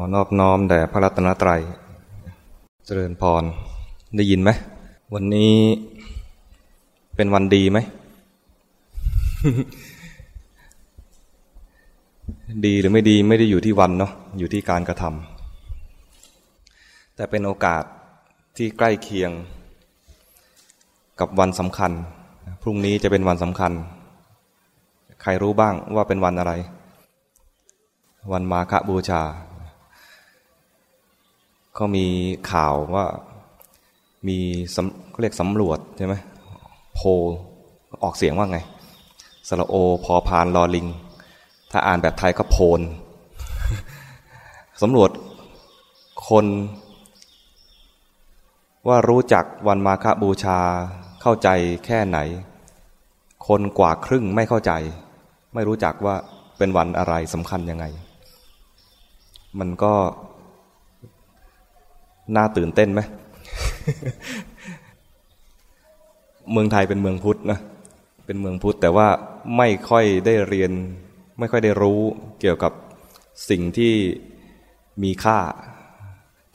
อนอบน้อมแด่พระรัตนตรัย เจริญพร ได้ยินไหม วันนี้เป็นวันดีไหม ดีหรือไม่ดีไม่ได้อยู่ที่วันเนาะ อยู่ที่การกระทำ แต่เป็นโอกาสที่ใกล้เคียงกับวันสำคัญ พรุ่งนี้จะเป็นวันสำคัญ ใครรู้บ้างว่าเป็นวันอะไร วันมาฆบูชา ก็มีข่าวว่ามีเขาเรียกสำรวจใช่ไหมโพออกเสียงว่าไงสระโอพอพานลอลิง ถ้าอ่านแบบไทยก็โพนสำรวจคนว่ารู้จักวันมาฆบูชาเข้าใจแค่ไหน คนกว่าครึ่งไม่เข้าใจ ไม่รู้จักว่าเป็นวันอะไรสำคัญยังไง มันก็ น่าตื่นเต้นไหมเมืองไทยเป็นเมืองพุทธนะเป็นเมืองพุทธแต่ว่าไม่ค่อยได้เรียน ไม่ค่อยได้รู้เกี่ยวกับสิ่งที่มีค่า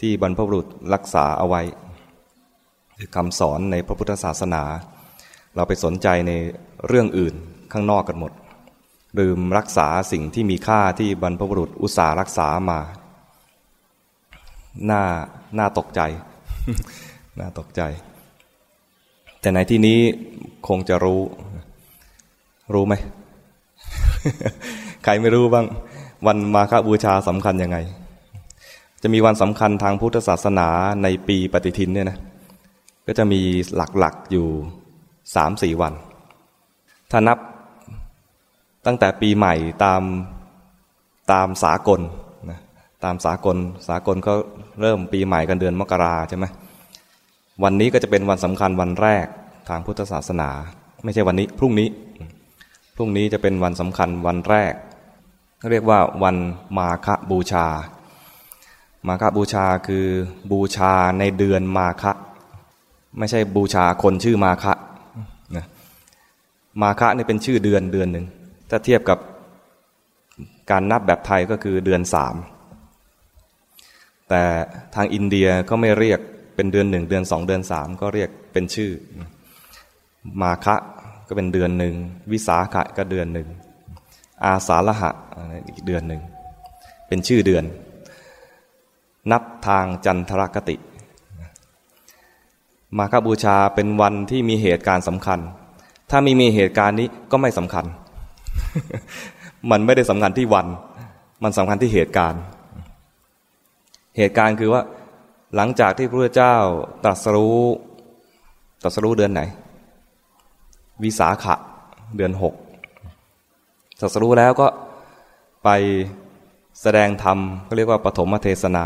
ที่บรรพบุรุษรักษาเอาไว้คือคำสอนในพระพุทธศาสนา เราไปสนใจในเรื่องอื่นข้างนอกกันหมดลืมรักษาสิ่งที่มีค่าที่บรรพบุรุษอุตสาห์รักษามา น่าน่าตกใจ น่าตกใจ แต่ในที่นี้คงจะรู้ รู้ไหม ใครไม่รู้บ้าง วันมาฆบูชาสำคัญยังไง จะมีวันสำคัญทางพุทธศาสนาในปีปฏิทินเนี่ยนะ ก็จะมีหลักๆอยู่สามสี่วัน ถ้านับตั้งแต่ปีใหม่ตามตามสากล ตามสากลสากลเขาเริ่มปีใหม่กันเดือนมกราใช่ไหมวันนี้ก็จะเป็นวันสำคัญวันแรกทางพุทธศาสนา ไม่ใช่วันนี้พรุ่งนี้ พรุ่งนี้จะเป็นวันสำคัญวันแรก เรียกว่าวันมาฆบูชา มาฆบูชาคือบูชาในเดือนมาฆไม่ใช่บูชาคนชื่อมาฆนะมาฆนี่เป็นชื่อเดือนเดือนหนึ่งถ้าเทียบกับการนับแบบไทยก็คือเดือนสาม แต่ทางอินเดียก็ไม่เรียกเป็นเดือนหนึ่งเดือนสองเดือนสามก็เรียกเป็นชื่อ มาคะก็เป็นเดือนหนึ่งวิสาขะก็เดือนหนึ่งอาสาฬหะอีกเดือนหนึ่งเป็นชื่อเดือน นับทางจันทรคติ มาคบูชาเป็นวันที่มีเหตุการณ์สำคัญ ถ้ามีมีเหตุการณ์นี้ก็ไม่สำคัญ มันไม่ได้สำคัญที่วัน มันสำคัญที่เหตุการณ์ เหตุการณ์คือว่า หลังจากที่พระพุทธเจ้าตรัสรู้ตรัสรู้เดือนไหน วิสาขะเดือนหกตรัสรู้แล้วก็ไปแสดงธรรมก็เรียกว่าปฐมเทศนา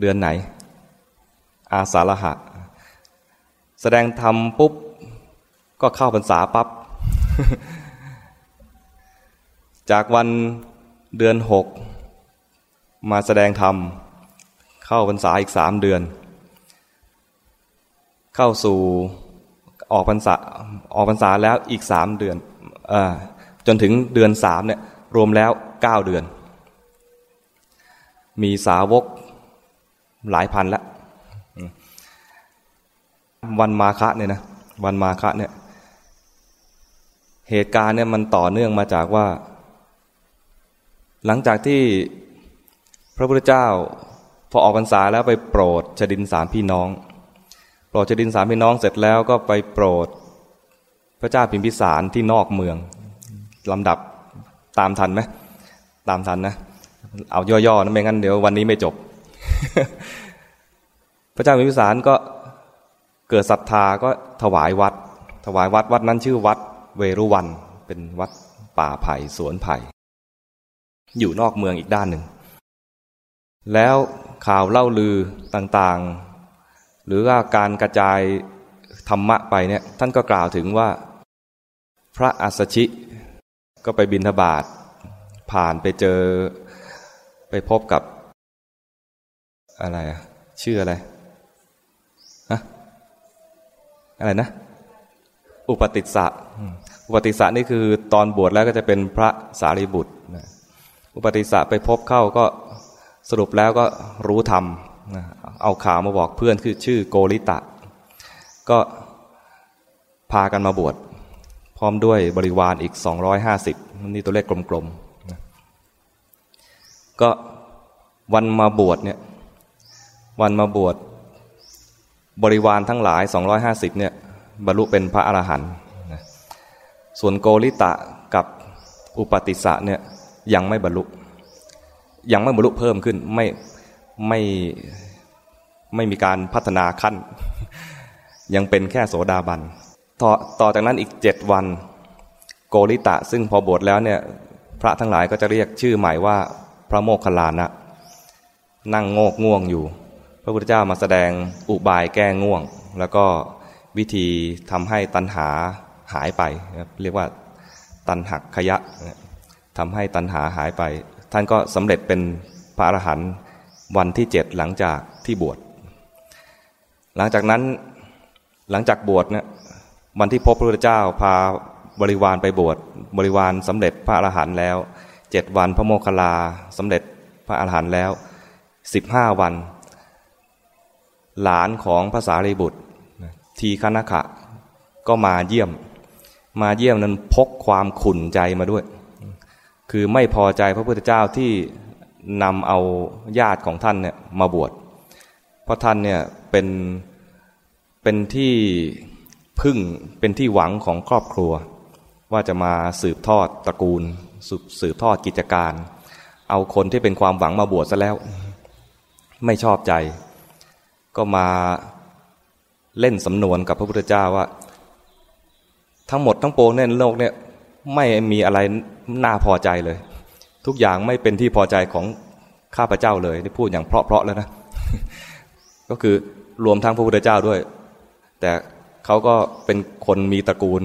เดือนไหน อาสาฬหะ แสดงธรรมปุ๊บ ก็เข้าพรรษาปับ๊บจากวันเดือนหก มาแสดงธรรม เข้าพรรษาอีกสามเดือน เข้าสู่ออกพรรษาออกพรรษาแล้วอีกสามเดือนอจนถึงเดือนสามเนี่ยรวมแล้วเก้าเดือน มีสาวกหลายพันล้ววันมาคะเนี่ยนะวันมาคะเนี่ยเหตุการณ์เนี่ยมันต่อเนื่องมาจากว่า หลังจากที่ พระพุทธเจ้าพอออกพรรษาแล้วไปโปรดชดินสามพี่น้อง โปรดชดินสามพี่น้องเสร็จแล้วก็ไปโปรด พระเจ้าพิมพิสารที่นอกเมืองลำดับตามทันไหมตามทันนะ เอาย่อๆนะไม่งั้นเดี๋ยววันนี้ไม่จบ พระเจ้าพิมพิสารก็เกิดศรัทธาก็ถวายวัด ถวายวัดวัดนั้นชื่อวัดเวรุวันเป็นวัดป่าไผ่สวนไผ่อยู่นอกเมืองอีกด้านหนึ่ง แล้วข่าวเล่าลือต่างๆ หรือว่าการกระจายธรรมะไปเนี่ยท่านก็กล่าวถึงว่า พระอัสชิ ก็ไปบินทบาทผ่านไปเจอไปพบกับ อะไรอะชื่ออะไรฮะอะไรนะ อุปติสสะอุปติสสะนี่คือตอนบวชแล้วก็จะเป็นพระสารีบุตร อุปติสสะไปพบเข้าก็ สรุปแล้วก็รู้ธรรมเอาข่าวมาบอกเพื่อนคือชื่อโกริตะ ก็พากันมาบวชพร้อมด้วยบริวารอีก 250 นี่ตัวเลขกลมๆ ก็วันมาบวชเนี่ยวันมาบวชบริวารทั้งหลาย 250เนี่ยบรรลุเป็นพระอรหันต์ส่วนโกริตะกับอุปติสะเนี่ยยังไม่บรรลุ ยังไม่บรรลุเพิ่มขึ้นไม่ไม่ไม่มีการพัฒนาขั้น ยังเป็นแค่โสดาบันต่อต่อจากนั้นอีกเจ็ดวัน โกริตะ ซึ่งพอบวชแล้วเนี่ยพระทั้งหลายก็จะเรียกชื่อใหม่ว่าพระโมคคัลลานะนั่งโงกง่วงอยู่ พระพุทธเจ้ามาแสดงอุบายแก้ง่วง แล้วก็วิธีทำให้ตัณหาหายไป เรียกว่าตัณหักขยะทำให้ตัณหาหายไป ท่านก็สำเร็จเป็นพระอรหันต์วันที่เจ็ดหลังจากที่บวช หลังจากนั้นหลังจากบวชเนี่ยวันที่พบพระพุทธเจ้าพาบริวารไปบวชบริวารสำเร็จพระอรหันต์แล้วเจ็ดวันพระโมคคัลลาสำเร็จพระอรหันต์แล้วสิบห้าวัน หลานของภาษารีบุตร ทีคณะขะก็มาเยี่ยม มาเยี่ยมนั้นพกความขุ่นใจมาด้วย คือไม่พอใจพระพุทธเจ้าที่นำเอาญาติของท่านเนี่ยมาบวช เพราะท่านเนี่ยเป็นเป็นที่พึ่งเป็นที่หวังของครอบครัว ว่าจะมาสืบทอดตระกูลสืบทอดกิจการ เอาคนที่เป็นความหวังมาบวชซะแล้ว ไม่ชอบใจ ก็มาเล่นสำนวนกับพระพุทธเจ้าว่า ทั้งหมดทั้งปวงในโลกเนี่ย ไม่มีอะไรน่าพอใจเลย ทุกอย่างไม่เป็นที่พอใจของข้าพเจ้าเลยที่พูดอย่างเพราะๆแล้วนะ ก็คือรวมทั้งพระพุทธเจ้าด้วย แต่เขาก็เป็นคนมีตระกูล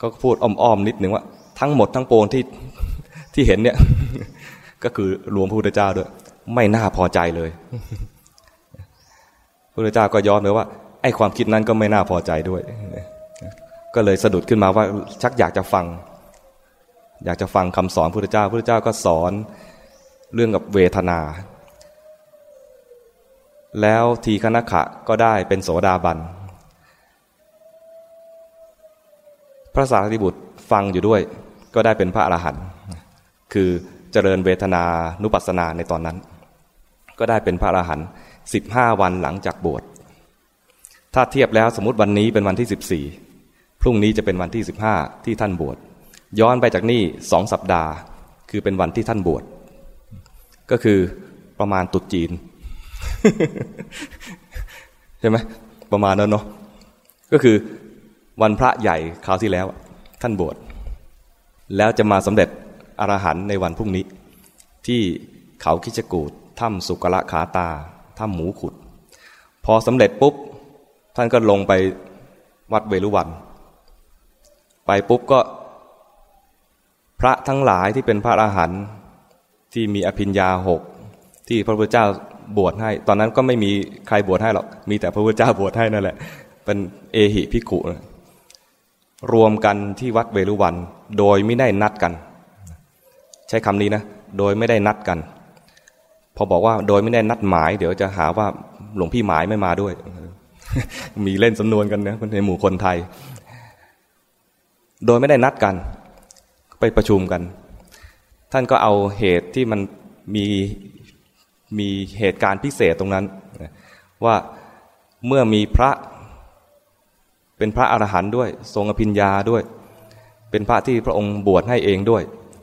ก็พูดอ้อมๆนิดหนึ่งว่า ทั้งหมดทั้งปวงที่ที่เห็นเนี่ย ก็คือรวมพระพุทธเจ้าด้วย ไม่น่าพอใจเลยพระพุทธเจ้าก็ย้อนเลยว่าไอ้ความคิดนั้นก็ไม่น่าพอใจด้วย ก็เลยสะดุดขึ้นมาว่าชักอยากจะฟัง อยากจะฟังคำสอนพระพุทธเจ้าพระพุทธเจ้าก็สอนเรื่องกับเวทนา แล้วทีคณะขะก็ได้เป็นโสดาบัน พระสารีบุตรฟังอยู่ด้วย ก็ได้เป็นพระอรหันต์คือเจริญเวทนานุปัสสนาในตอนนั้น ก็ได้เป็นพระอรหันต์สิบห้าวันหลังจากบวชถ้าเทียบแล้วสมมติวันนี้เป็นวันที่สิบสี่ พรุ่งนี้จะเป็นวันที่สิบห้าที่ท่านบวช ย้อนไปจากนี่สองสัปดาห์ คือเป็นวันที่ท่านบวช ก็คือประมาณตุดจีน ใช่ไหมประมาณนั้นเนาะ ก็คือวันพระใหญ่คราวที่แล้ว ท่านบวช แล้วจะมาสำเร็จอรหันในวันพรุ่งนี้ ที่เขาคิจกูดถ้ำสุกละขาตาถ้ำหมูขุด พอสำเร็จปุ๊บ ท่านก็ลงไปวัดเวรุวัน ไปปุ๊บก็ พระทั้งหลายที่เป็นพระอรหันต์ที่มีอภิญญาหกที่พระพุทธเจ้าบวชให้ ตอนนั้นก็ไม่มีใครบวชให้หรอก มีแต่พระพุทธเจ้าบวชให้นั่นแหละ เป็นเอหิพิขุรวมกันที่วัดเวรุวัน โดยไม่ได้นัดกัน ใช้คำนี้นะ โดยไม่ได้นัดกัน พอบอกว่าโดยไม่ได้นัดหมาย เดี๋ยวจะหาว่าหลวงพี่หมายไม่มาด้วย มีเล่นสำนวนกันนะในหมู่คนไทย โดยไม่ได้นัดกัน ไปประชุมกัน ท่านก็เอาเหตุที่มันมีมีเหตุการณ์พิเศษตรงนั้น ว่าเมื่อมีพระเป็นพระอรหันต์ด้วย ทรงอภิญญาด้วย เป็นพระที่พระองค์บวชให้เองด้วย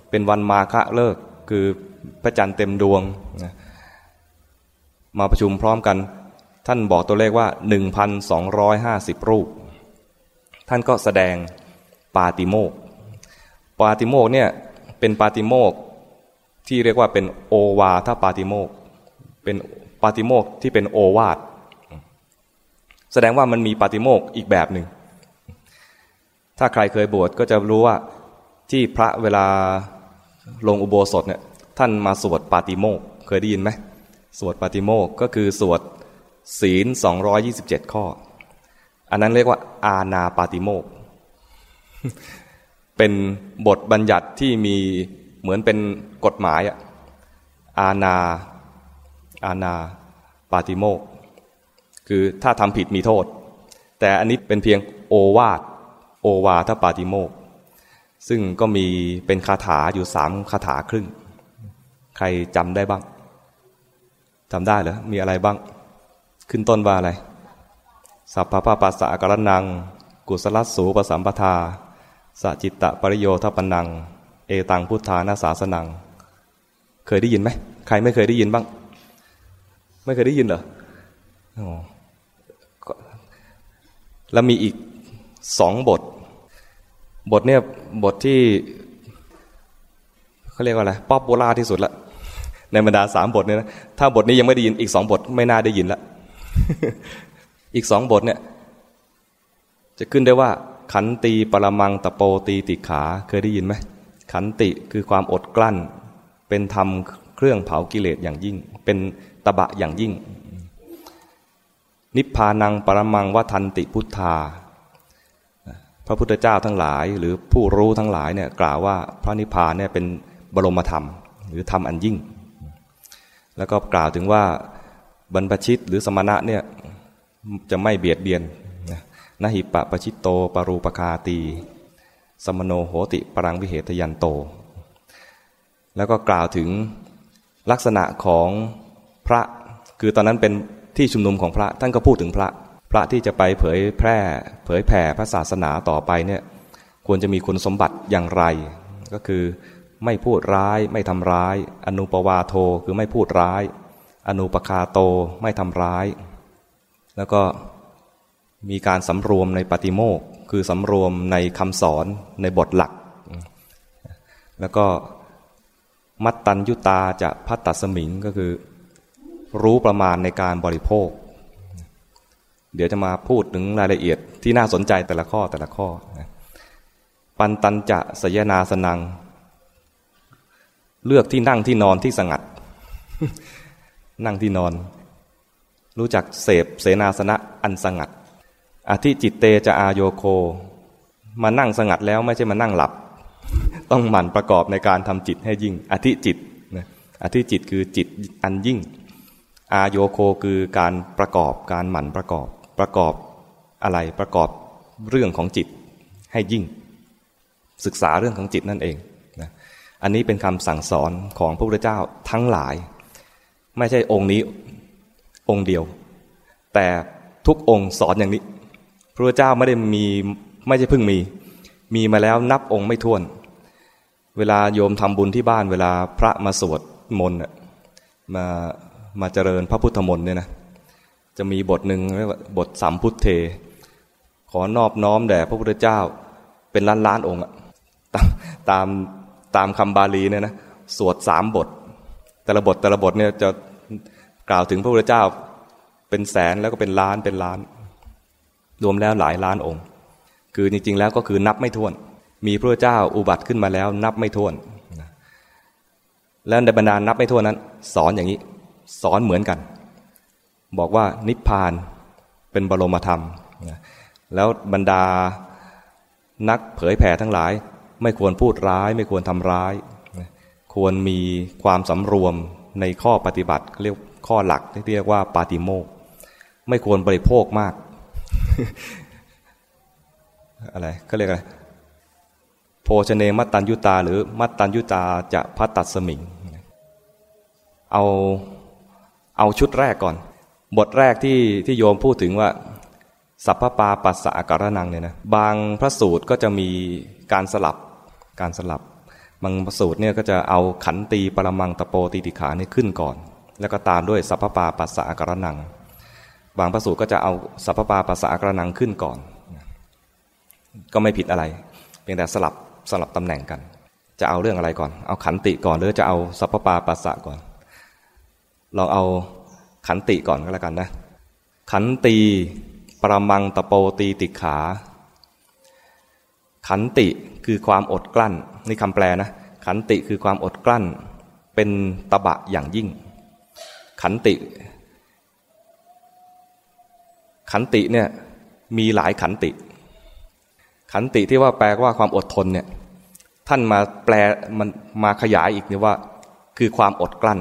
เป็นวันมาฆะเลิกคือพระจันทร์เต็มดวงมาประชุมพร้อมกัน ท่านบอกตัวเลขว่า 1,250 รูป ท่านก็แสดง ปาติโมก ปาติโมกเนี่ยเป็นปาติโมกที่เรียกว่าเป็นโอวาทปาติโมก เป็นปาติโมกที่เป็นโอวาท แสดงว่ามันมีปาติโมกอีกแบบหนึ่ง ถ้าใครเคยบวชก็จะรู้ว่าที่พระเวลาลงอุโบสถเนี่ยท่านมาสวดปาติโมกเคยได้ยินไหมสวดปาติโมกก็คือสวดศีล 227 ข้อ อันนั้นเรียกว่าอาณาปาติโมก เป็นบทบัญญัติที่มีเหมือนเป็นกฎหมายอาณาอาณาปาติโมกคือถ้าทำผิดมีโทษ แต่อันนี้เป็นเพียงโอวาทโอวาทปาติโมกซึ่งก็มีเป็นคาถาอยู่สามคาถาครึ่ง ใครจำได้บ้างจำได้เหรอมีอะไรบ้าง ขึ้นต้นว่าอะไร สัพพะปะปัสสะกรนัง กุศลสูปสัมปทา สจิตตปริโยทปนัง เอตังพุทธานาสาสนัง เคยได้ยินไหมใครไม่เคยได้ยินบ้าง ไม่เคยได้ยินเหรอแล้วมีอีกสองบท บทเนี่ยบทที่เขาเรียกว่าอะไรป๊อปโบราที่สุดละในบรรดาสามบทเนี่ยนะถ้าบทนี้ยังไม่ได้ยินอีกสองบทไม่น่าได้ยินละอีกสองบทเนี่ย จะขึ้นได้ว่า ขันตีปรมังตะโปตีติขาเคยได้ยินไหมขันติคือความอดกลั้น เป็นธรรมเครื่องเผากิเลสอย่างยิ่ง เป็นตบะอย่างยิ่ง นิพพานังปรมังวัทันติพุทธา พระพุทธเจ้าทั้งหลาย หรือผู้รู้ทั้งหลายเนี่ยกล่าวว่าพระนิพพานเนี่ยเป็นบรมธรรม หรือธรรมอันยิ่ง แล้วก็กล่าวถึงว่าบรรพชิตหรือสมณะเนี่ยจะไม่เบียดเบียน นะหิปะปชิตโตปรูปคาตี สมโนโหติปรังวิเหตยันโต แล้วก็กล่าวถึงลักษณะของพระ คือตอนนั้นเป็นที่ชุมนุมของพระ ท่านก็พูดถึงพระ พระที่จะไปเผยแพร่ เผยแผ่พระศาสนาต่อไปเนี่ยควรจะมีคุณสมบัติอย่างไร ก็คือไม่พูดร้าย ไม่ทำร้าย อนุปวาโทคือไม่พูดร้าย อนุปคาโตไม่ทำร้าย แล้วก็ มีการสำรวมในปฏิโมกคือสำรวมในคำสอนในบทหลัก แล้วก็มัตตัญยุตาจะพัตตสมิงก็คือ รู้ประมาณในการบริโภค เดี๋ยวจะมาพูดถึงรายละเอียดที่น่าสนใจแต่ละข้อแต่ละข้อ ปันตันจะสยนาสนัง เลือกที่นั่งที่นอนที่สงัด นั่งที่นอน รู้จักเสพเสนาสนะอันสงัด อธิจิตเตจะอาโยโค มานั่งสงัดแล้วไม่ใช่มานั่งหลับ ต้องหมั่นประกอบในการทำจิตให้ยิ่ง อธิจิตนะอธิจิตคือจิตอันยิ่ง อาโยโคคือการประกอบการหมั่นประกอบประกอบอะไรประกอบเรื่องของจิตให้ยิ่ง ศึกษาเรื่องของจิตนั่นเองนะอันนี้เป็นคำสั่งสอนของพระพุทธเจ้าทั้งหลาย ไม่ใช่องค์นี้องค์เดียว แต่ทุกองค์สอนอย่างนี้ พระเจ้าไม่ได้มีไม่ใช่เพิ่งมี มีมาแล้วนับองค์ไม่ถ้วน เวลาโยมทำบุญที่บ้านเวลาพระมาสวดมนต์มามาเจริญพระพุทธมนต์เนี่ยนะจะมีบทหนึ่งเรียกว่าบทสามพุทธเท ขอนอบน้อมแด่พระพุทธเจ้าเป็นล้านล้านองค์ตามตามตามคำบาลีเนี่ยนะสวดสามบท แต่ละบทแต่ละบทเนี่ยจะกล่าวถึงพระพุทธเจ้าเป็นแสนแล้วก็เป็นล้านเป็นล้าน รวมแล้วหลายล้านองค์ คือจริง ๆ แล้วก็คือนับไม่ถ้วน มีพระเจ้าอุบัติขึ้นมาแล้ว นับไม่ถ้วน แล้วในบรรดานับไม่ถ้วนนั้น สอนอย่างนี้ สอนเหมือนกัน บอกว่านิพพานเป็นบรมธรรม แล้วบรรดานักเผยแผ่ทั้งหลาย ไม่ควรพูดร้าย ไม่ควรทำร้าย ควรมีความสำรวมในข้อปฏิบัติเรียกข้อหลักที่เรียกว่าปาติโมก ไม่ควรบริโภคมาก อะไรเขาเรียกอะไรโภชเนมัตตัญยุตา หรือมัตตัญยุตาจะพัตตัสมิง เอาเอาชุดแรกก่อน บทแรกที่ที่โยมพูดถึงว่า สัพพปาปัสสะการนังเนี่ยนะบางพระสูตรก็จะมีการสลับการสลับบางสูตรเนี่ยก็จะเอาขันตีปรมังตะโปตีติขานี่ขึ้นก่อน แล้วก็ตามด้วยสัพพปาปัสสะกรนัง บางพระสูตรก็จะเอาสัพพปาปัสสะกระนังขึ้นก่อน ก็ไม่ผิดอะไร เพียงแต่สลับสลับตำแหน่งกัน จะเอาเรื่องอะไรก่อน เอาขันติก่อนหรือจะเอาสัพพปาปัสสะก่อน ลองเอาขันติก่อนก็แล้วกันนะ ขันตีปรมังตะโปตีติขา ขันติคือความอดกลั้นนี่คำแปลนะ ขันติคือความอดกลั้น เป็นตบะอย่างยิ่ง ขันติ ขันติเนี่ยมีหลายขันติ ขันติที่ว่าแปลว่าความอดทนเนี่ยท่านมาแปลมันมาขยายอีกนี่ว่า คือความอดกลั้น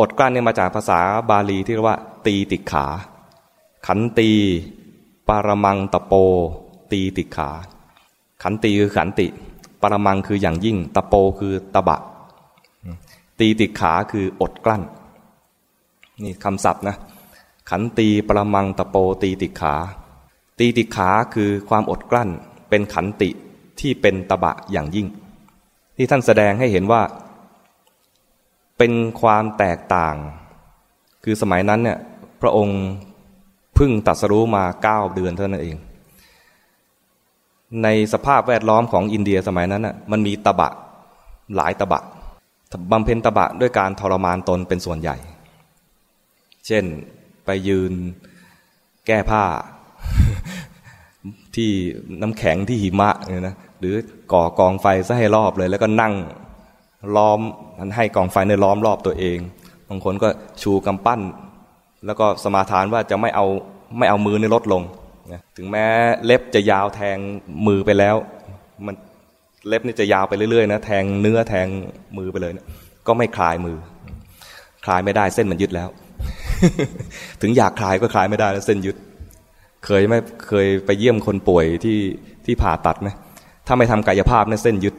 อดกลั้นเนี่ยมาจากภาษาบาลีที่เรียกว่า ตีติขา ขันตี ปารมังตะโป ตีติขา ขันตีคือขันติปรมังคืออย่างยิ่ง ตะโปคือตะบะ ตีติขาคืออดกลั้น นี่คำศัพท์นะ ขันตีปรมังตะโปตีติขา ตีติขาคือความอดกลั้นเป็นขันติที่เป็นตะบะอย่างยิ่ง ที่ท่านแสดงให้เห็นว่า เป็นความแตกต่าง คือสมัยนั้นเนี่ยพระองค์พึ่งตัดสรู้มาเก้าเดือนเท่านั้นเอง ในสภาพแวดล้อมของอินเดียสมัยนั้นน่ะมันมีตะบะหลายตะบะบำเพ็ญตะบะด้วยการทรมานตนเป็นส่วนใหญ่ เช่น ไปยืนแก้ผ้า ที่น้ำแข็งที่หิมะเนี่ยนะหรือก่อกองไฟซะให้รอบเลย แล้วก็นั่งล้อมให้กองไฟในล้อมรอบตัวเอง บางคนก็ชูกำปั้น แล้วก็สมาทานว่าจะไม่เอาไม่เอามือในลดลงถึงแม้เล็บจะยาวแทงมือไปแล้ว มันเล็บนี่จะยาวไปเรื่อยๆนะแทงเนื้อแทงมือไปเลยนะก็ไม่คลายมือ คลายไม่ได้เส้นมันยึดแล้ว ถึงอยากคลายก็คลายไม่ได้แล้วเส้นยึด เคยไม่เคยไปเยี่ยมคนป่วยที่ที่ผ่าตัดไหมถ้าไม่ทำกายภาพนี่ยเส้นยึด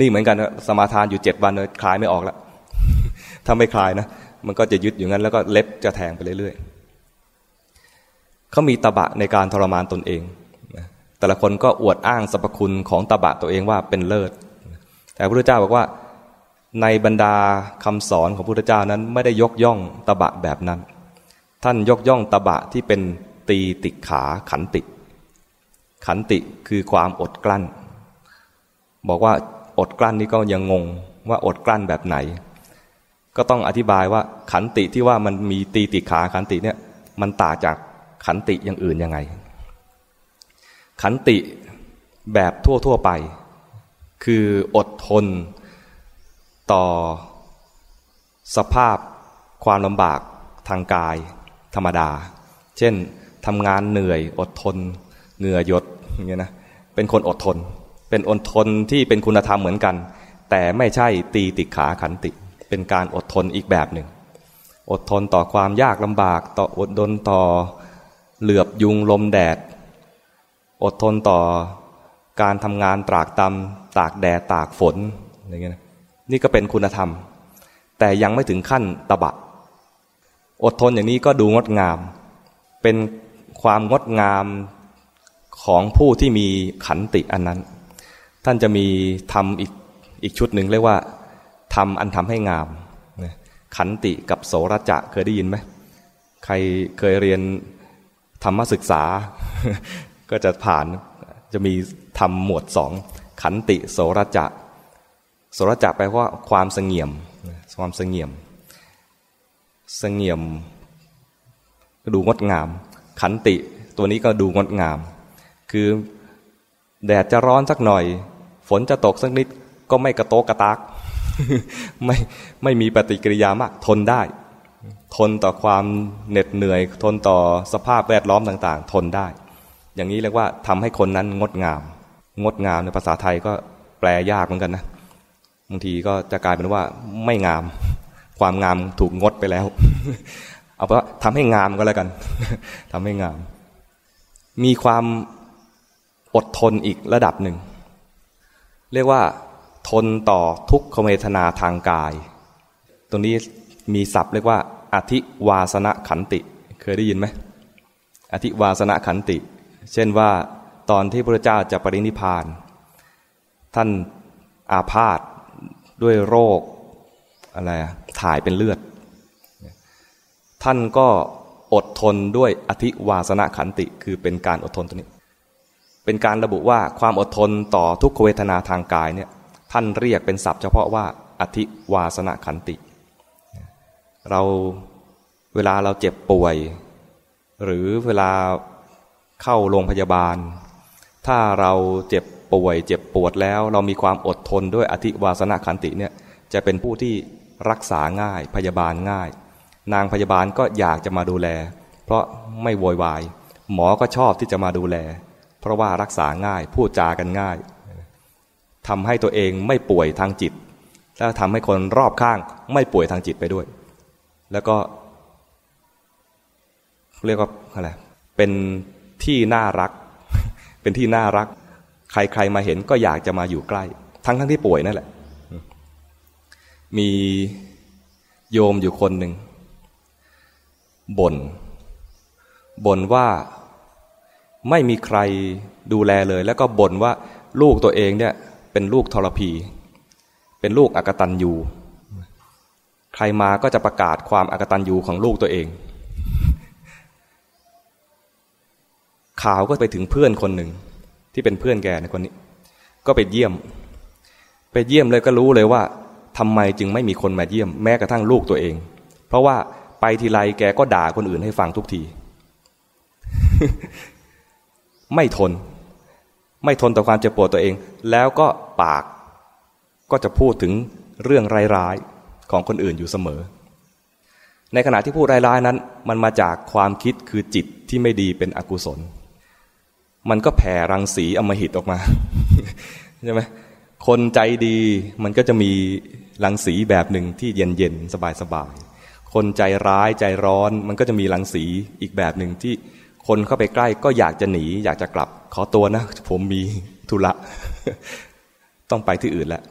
นี่เหมือนกันสมาทานอยู่เจ็ดวันเลยคลายไม่ออกแล้วถ้าไม่คลายนะมันก็จะยึดอยู่งั้นแล้วก็เล็บจะแทงไปเรื่อยๆเขามีตบะในการทรมานตนเองแต่ละคนก็อวดอ้างสรรพคุณของตบะตัวเองว่าเป็นเลิศ แต่พระพุทธเจ้าบอกว่าในบรรดาคำสอนของพระพุทธเจ้านั้นไม่ได้ยกย่องตบะแบบนั้น ท่านยกย่องตะบะที่เป็นตีติขาขันติ ขันติคือความอดกลั้น บอกว่าอดกลั้นนี่ก็ยังงงว่าอดกลั้นแบบไหน ก็ต้องอธิบายว่าขันติที่ว่ามันมีตีติขาขันติเนี่ยมันต่างจากขันติอย่างอื่นยังไง ขันติแบบทั่วๆไป คืออดทนต่อสภาพความลำบากทางกาย ธรรมดา เช่นทำงานเหนื่อยอดทน เหงื่อหยดอย่างเงี้ยนะเป็นคนอดทน เป็นอดทนที่เป็นคุณธรรมเหมือนกัน แต่ไม่ใช่ตีติขาขันติ เป็นการอดทนอีกแบบหนึ่ง อดทนต่อความยากลำบาก ต่ออดทนต่อเหลือบยุงลมแดด อดทนต่อการทำงานตรากตำตากแดดตากฝนอย่างเงี้ยนี่ก็เป็นคุณธรรม แต่ยังไม่ถึงขั้นตบะ อดทนอย่างนี้ก็ดูงดงาม เป็นความงดงามของผู้ที่มีขันติอันนั้น ท่านจะมีทำอีกอีกชุดหนึ่งเรียกว่าทำอันทำให้งาม ขันติกับโสระจะเคยได้ยินไหมใครเคยเรียนธรรมศึกษา ก็จะผ่านจะมีทำหมวดสองขันติโสระจะโสระจะแปลว่าความสงเงียมความสงเงียม สงเงียม ก็ดูงดงาม ขันติตัวนี้ก็ดูงดงาม คือแดดจะร้อนสักหน่อย ฝนจะตกสักนิดก็ไม่กระโตกกระตากไม่ไม่มีปฏิกิริยามากทนได้ ทนต่อความเหน็ดเหนื่อย ทนต่อสภาพแวดล้อมต่างๆ ทนได้ อย่างนี้เรียกว่าทำให้คนนั้นงดงาม งดงามในภาษาไทยก็แปลยากเหมือนกันนะบางทีก็จะกลายเป็นว่าไม่งาม ความงามถูกงดไปแล้ว เอาเป็นว่าทำให้งามก็แล้วกันทำให้งาม มีความอดทนอีกระดับหนึ่ง เรียกว่า ทนต่อทุกขเวทนาทางกาย ตรงนี้มีศัพท์เรียกว่า อธิวาสนขันติ เคยได้ยินไหมอธิวาสนขันติ เช่นว่าตอนที่พระเจ้าจะปรินิพาน ท่านอาพาธด้วยโรค อะไรถ่ายเป็นเลือด ท่านก็อดทนด้วยอธิวาสนาขันติ คือเป็นการอดทนตัวนี้ เป็นการระบุว่าความอดทนต่อทุกขเวทนาทางกายเนี่ยท่านเรียกเป็นศัพท์เฉพาะว่าอธิวาสนาขันติ เราเวลาเราเจ็บป่วย หรือเวลาเข้าโรงพยาบาล ถ้าเราเจ็บป่วย เจ็บปวดแล้ว เรามีความอดทนด้วยอธิวาสนาขันติเนี่ยจะเป็นผู้ที่ รักษาง่าย พยาบาลง่าย นางพยาบาลก็อยากจะมาดูแล เพราะไม่โวยวาย หมอก็ชอบที่จะมาดูแล เพราะว่ารักษาง่ายพูดจากันง่ายทำให้ตัวเองไม่ป่วยทางจิต แล้วทำให้คนรอบข้างไม่ป่วยทางจิตไปด้วย แล้วก็ เรียกว่าอะไรเป็นที่น่ารัก เป็นที่น่ารัก ใครๆมาเห็นก็อยากจะมาอยู่ใกล้ ทั้งทั้งที่ป่วยนั่นแหละ มีโยมอยู่คนหนึ่งบน่นบ่นว่าไม่มีใครดูแลเลย แล้วก็บ่นว่าลูกตัวเองเนี่ยเป็นลูกทรพี เป็นลูกอกตันยูใครมาก็จะประกาศความอกตันยูของลูกตัวเอง ข่าวก็ไปถึงเพื่อนคนหนึ่งที่เป็นเพื่อนแกในคนนี้ ก็ไปเยี่ยม ไปเยี่ยมเลยก็รู้เลยว่า ทำไมจึงไม่มีคนมาเยี่ยมแม้กระทั่งลูกตัวเอง เพราะว่าไปทีไรแกก็ด่าคนอื่นให้ฟังทุกที ไม่ทน ไม่ทนต่อความเจ็บปวดตัวเอง แล้วก็ปากก็จะพูดถึงเรื่องร้ายๆของคนอื่นอยู่เสมอ ในขณะที่พูดร้ายๆนั้น มันมาจากความคิดคือจิตที่ไม่ดีเป็นอกุศล มันก็แผ่รังสีอมหิตออกมาใช่ไหมคนใจดีมันก็จะมี รังสีแบบหนึ่งที่เย็นๆสบายๆคนใจร้ายใจร้อนมันก็จะมีรังสีอีกแบบหนึ่งที่คนเข้าไปใกล้ก็อยากจะหนี อยากจะกลับ ขอตัวนะ ผมมีธุระ ต้องไปที่อื่นแล้ว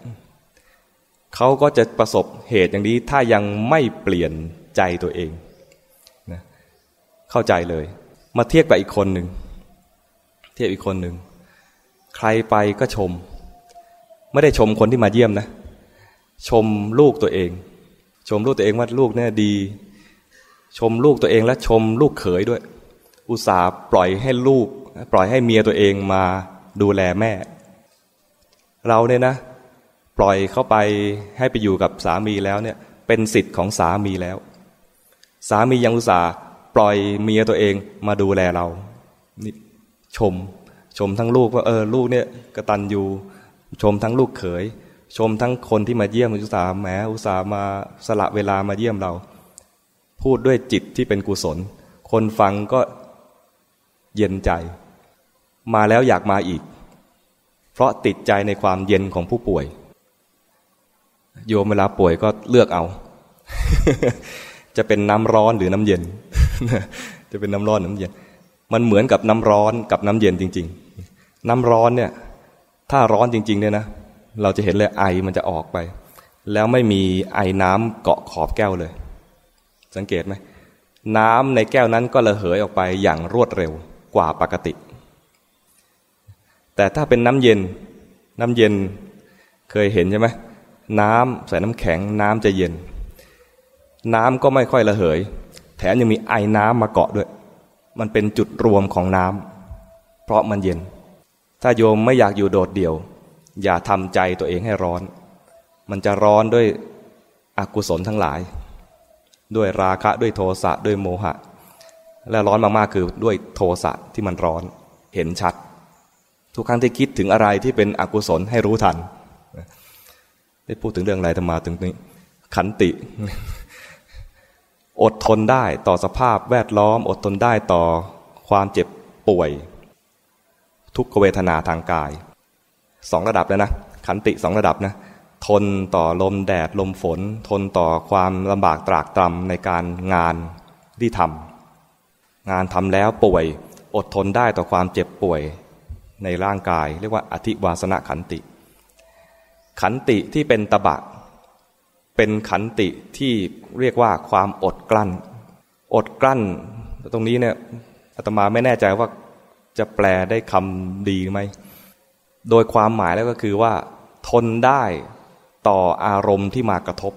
เขาก็จะประสบเหตุอย่างนี้ถ้ายังไม่เปลี่ยนใจตัวเองนะเข้าใจเลย มาเทียบกับอีกคนหนึ่งเทียบอีกคนหนึ่งใครไปก็ชม ไม่ได้ชมคนที่มาเยี่ยมนะ ชมลูกตัวเอง ชมลูกตัวเองว่าลูกเนี่ยดี ชมลูกตัวเองและชมลูกเขยด้วย อุตส่าห์ปล่อยให้ลูก ปล่อยให้เมียตัวเองมาดูแลแม่ เราเนี่ยนะ ปล่อยเข้าไปให้ไปอยู่กับสามีแล้วเนี่ย เป็นสิทธิ์ของสามีแล้ว สามียังอุตส่าห์ปล่อยเมียตัวเองมาดูแลเรานี่ชม ชมทั้งลูกว่าเออลูกเนี่ยกระตันอยู่ ชมทั้งลูกเขย ชมทั้งคนที่มาเยี่ยมอุตส่าห์แหมอุตส่าห์มาสละเวลามาเยี่ยมเรา พูดด้วยจิตที่เป็นกุศล คนฟังก็เย็นใจ มาแล้วอยากมาอีก เพราะติดใจในความเย็นของผู้ป่วย โยมเวลาป่วยก็เลือกเอา จะเป็นน้ำร้อนหรือน้ำเย็น จะเป็นน้ำร้อนน้ำเย็น มันเหมือนกับน้ำร้อนกับน้ำเย็นจริง ๆ น้ำร้อนเนี่ย ถ้าร้อนจริง ๆ เนี่ยนะ เราจะเห็นเลยไอมันจะออกไป แล้วไม่มีไอน้ำเกาะขอบแก้วเลย สังเกตไหมน้ำในแก้วนั้นก็ระเหยออกไปอย่างรวดเร็วกว่าปกติ แต่ถ้าเป็นน้ำเย็นน้ำเย็นเคยเห็นใช่ไหมน้ำใส่น้ำแข็งน้ำจะเย็น น้ำก็ไม่ค่อยระเหย แถมยังมีไอน้ำมาเกาะด้วย มันเป็นจุดรวมของน้ำเพราะมันเย็น ถ้าโยมไม่อยากอยู่โดดเดี่ยว อย่าทำใจตัวเองให้ร้อน มันจะร้อนด้วยอกุศลทั้งหลาย ด้วยราคะด้วยโทสะด้วยโมหะ และร้อนมากๆคือด้วยโทสะที่มันร้อนเห็นชัด ทุกครั้งที่คิดถึงอะไรที่เป็นอกุศลให้รู้ทันได้พูดถึงเรื่องอะไรธรรมาถึงนี้ ขันติ อดทนได้ต่อสภาพแวดล้อม อดทนได้ต่อความเจ็บป่วย ทุกขเวทนาทางกาย สองระดับแล้วนะ ขันติสองระดับนะ ทนต่อลมแดดลมฝน ทนต่อความลำบากตรากตรำในการงานที่ทำงานทำแล้วป่วย อดทนได้ต่อความเจ็บป่วยในร่างกาย เรียกว่าอธิวาสนาขันติ ขันติที่เป็นตบะ เป็นขันติที่เรียกว่าความอดกลั้น อดกลั้น ตรงนี้เนี่ยอาตมาไม่แน่ใจว่าจะแปลได้คำดีไหม โดยความหมายแล้วก็คือว่า ทนได้ต่ออารมณ์ที่มากระทบ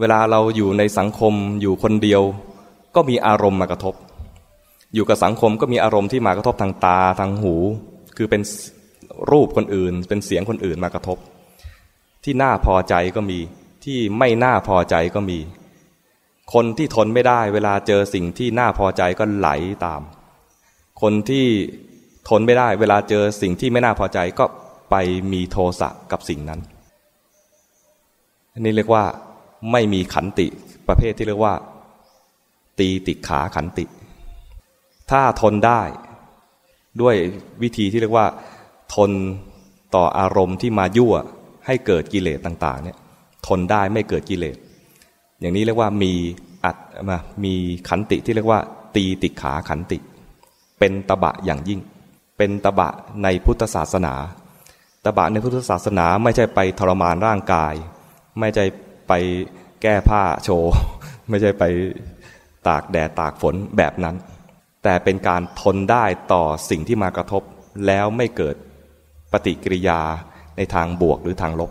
เวลาเราอยู่ในสังคมอยู่คนเดียว ก็มีอารมณ์มากระทบ อยู่กับสังคมก็มีอารมณ์ที่มากระทบทางตาทางหู คือเป็นรูปคนอื่น เป็นเสียงคนอื่นมากระทบ ที่น่าพอใจก็มีที่ไม่น่าพอใจก็มี คนที่ทนไม่ได้ เวลาเจอสิ่งที่น่าพอใจก็ไหลตาม คนที่ ทนไม่ได้ เวลาเจอสิ่งที่ไม่น่าพอใจก็ไปมีโทสะกับสิ่งนั้นอันี่เรียกว่าไม่มีขันติประเภทที่เรียกว่า ตีติขาขันติ ถ้าทนได้ด้วยวิธีที่เรียกว่า ทนต่ออารมณ์ที่มายั่วให้เกิดกิเลสต่าง ๆ เนี่ย ทนได้ไม่เกิดกิเลส อย่างนี้เรียกว่ามีอัดมามีขันติที่เรียกว่า ตีติขาขันติ เป็นตบะอย่างยิ่ง เป็นตบะในพุทธศาสนา ตบะในพุทธศาสนาไม่ใช่ไปทรมานร่างกาย ไม่ใช่ไปแก้ผ้าโชว์ ไม่ใช่ไปตากแดดตากฝนแบบนั้น แต่เป็นการทนได้ต่อสิ่งที่มากระทบแล้วไม่เกิดปฏิกิริยาในทางบวกหรือทางลบ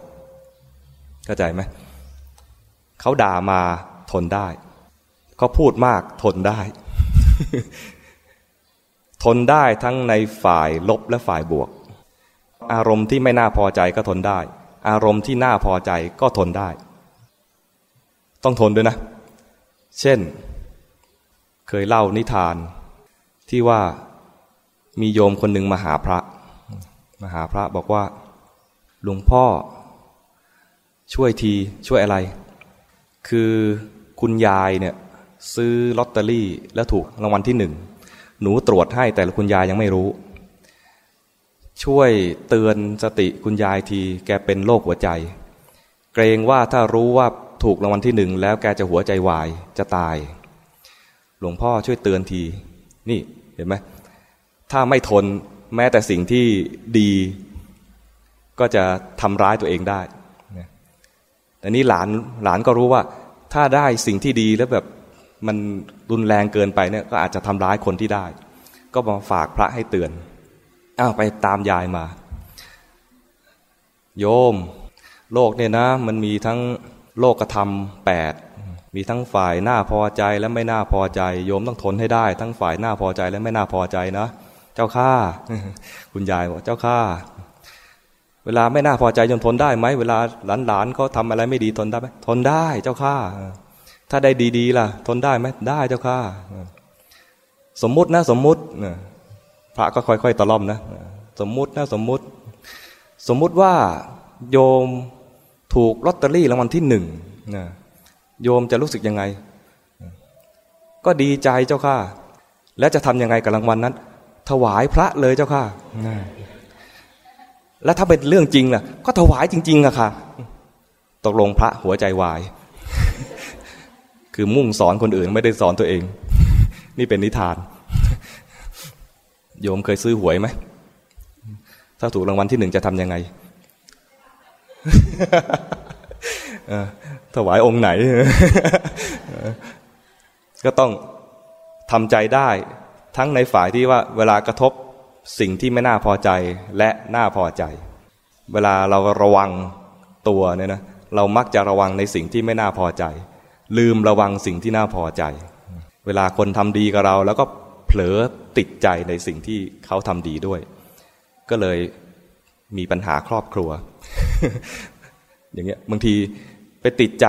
เข้าใจไหม เขาด่ามาทนได้ เขาพูดมากทนได้ ทนได้ทั้งในฝ่ายลบและฝ่ายบวก อารมณ์ที่ไม่น่าพอใจก็ทนได้ อารมณ์ที่น่าพอใจก็ทนได้ ต้องทนด้วยนะ เช่น เคยเล่านิทานที่ว่ามีโยมคนหนึ่งมาหาพระ มาหาพระบอกว่าหลวงพ่อ ช่วยทีช่วยอะไร คือคุณยายเนี่ยซื้อลอตเตอรี่แล้วถูกรางวัลที่หนึ่ง หนูตรวจให้แต่คุณยายยังไม่รู้ ช่วยเตือนสติคุณยายทีแกเป็นโรคหัวใจ เกรงว่าถ้ารู้ว่าถูกรางวัลที่หนึ่งแล้วแกจะหัวใจวายจะตาย หลวงพ่อช่วยเตือนที นี่เห็นไหมถ้าไม่ทนแม้แต่สิ่งที่ดี ก็จะทำร้ายตัวเองได้แต่นี้หลานหลานก็รู้ว่า ถ้าได้สิ่งที่ดีแล้วแบบ มันรุนแรงเกินไปเนี่ยก็อาจจะทำร้ายคนที่ได้ ก็มาฝากพระให้เตือนอ้าวไปตามยายมา โยม โลกเนี่ยนะ มันมีทั้งโลกธรรมแปดมีทั้งฝ่ายน้าพอใจและไม่น่าพอใจ โยมต้องทนให้ได้ ทั้งฝ่ายน้าพอใจและไม่น่าพอใจนะเจ้าข้าคุณยายบอกเจ้าข้าเวลาไม่น่าพอใจยมทนได้ไหมเวลาหลานๆเขาทาอะไรไม่ดีทนได้ไหมทนได้เจ้าข้า ถ้าได้ดีๆล่ะ ทนได้ไหมได้เจ้าข้าสมมุตินะสมมุติพระก็ค่อยๆตะล่อมนะ สมมุตินะสมมุติ สมมุติว่าโยมถูกลอตเตอรี่รางวัลที่หนึ่งโยมจะรู้สึกยังไง ก็ดีใจเจ้าข้าและจะทำยังไงกับรางวัลนั้น ถวายพระเลยเจ้าข้าแล้วถ้าเป็นเรื่องจริงล่ะ ก็ถวายจริงๆอะค่ะ ตกลงพระหัวใจวาย คือมุ่งสอนคนอื่นไม่ได้สอนตัวเอง นี่เป็นนิทาน โยมเคยซื้อหวยไหม ถ้าถูกรางวัลที่หนึ่งจะทำยังไงถวายองค์ไหน ก็ต้องทำใจได้ ทั้งในฝ่ายที่ว่าเวลากระทบสิ่งที่ไม่น่าพอใจและน่าพอใจ เวลาเราระวังตัวเนี่ยนะเรามักจะระวังในสิ่งที่ไม่น่าพอใจ ลืมระวังสิ่งที่น่าพอใจ เวลาคนทำดีกับเรา แล้วก็เผลอติดใจในสิ่งที่เขาทำดีด้วย ก็เลยมีปัญหาครอบครัว อย่างเงี้ยบางทีไปติดใจ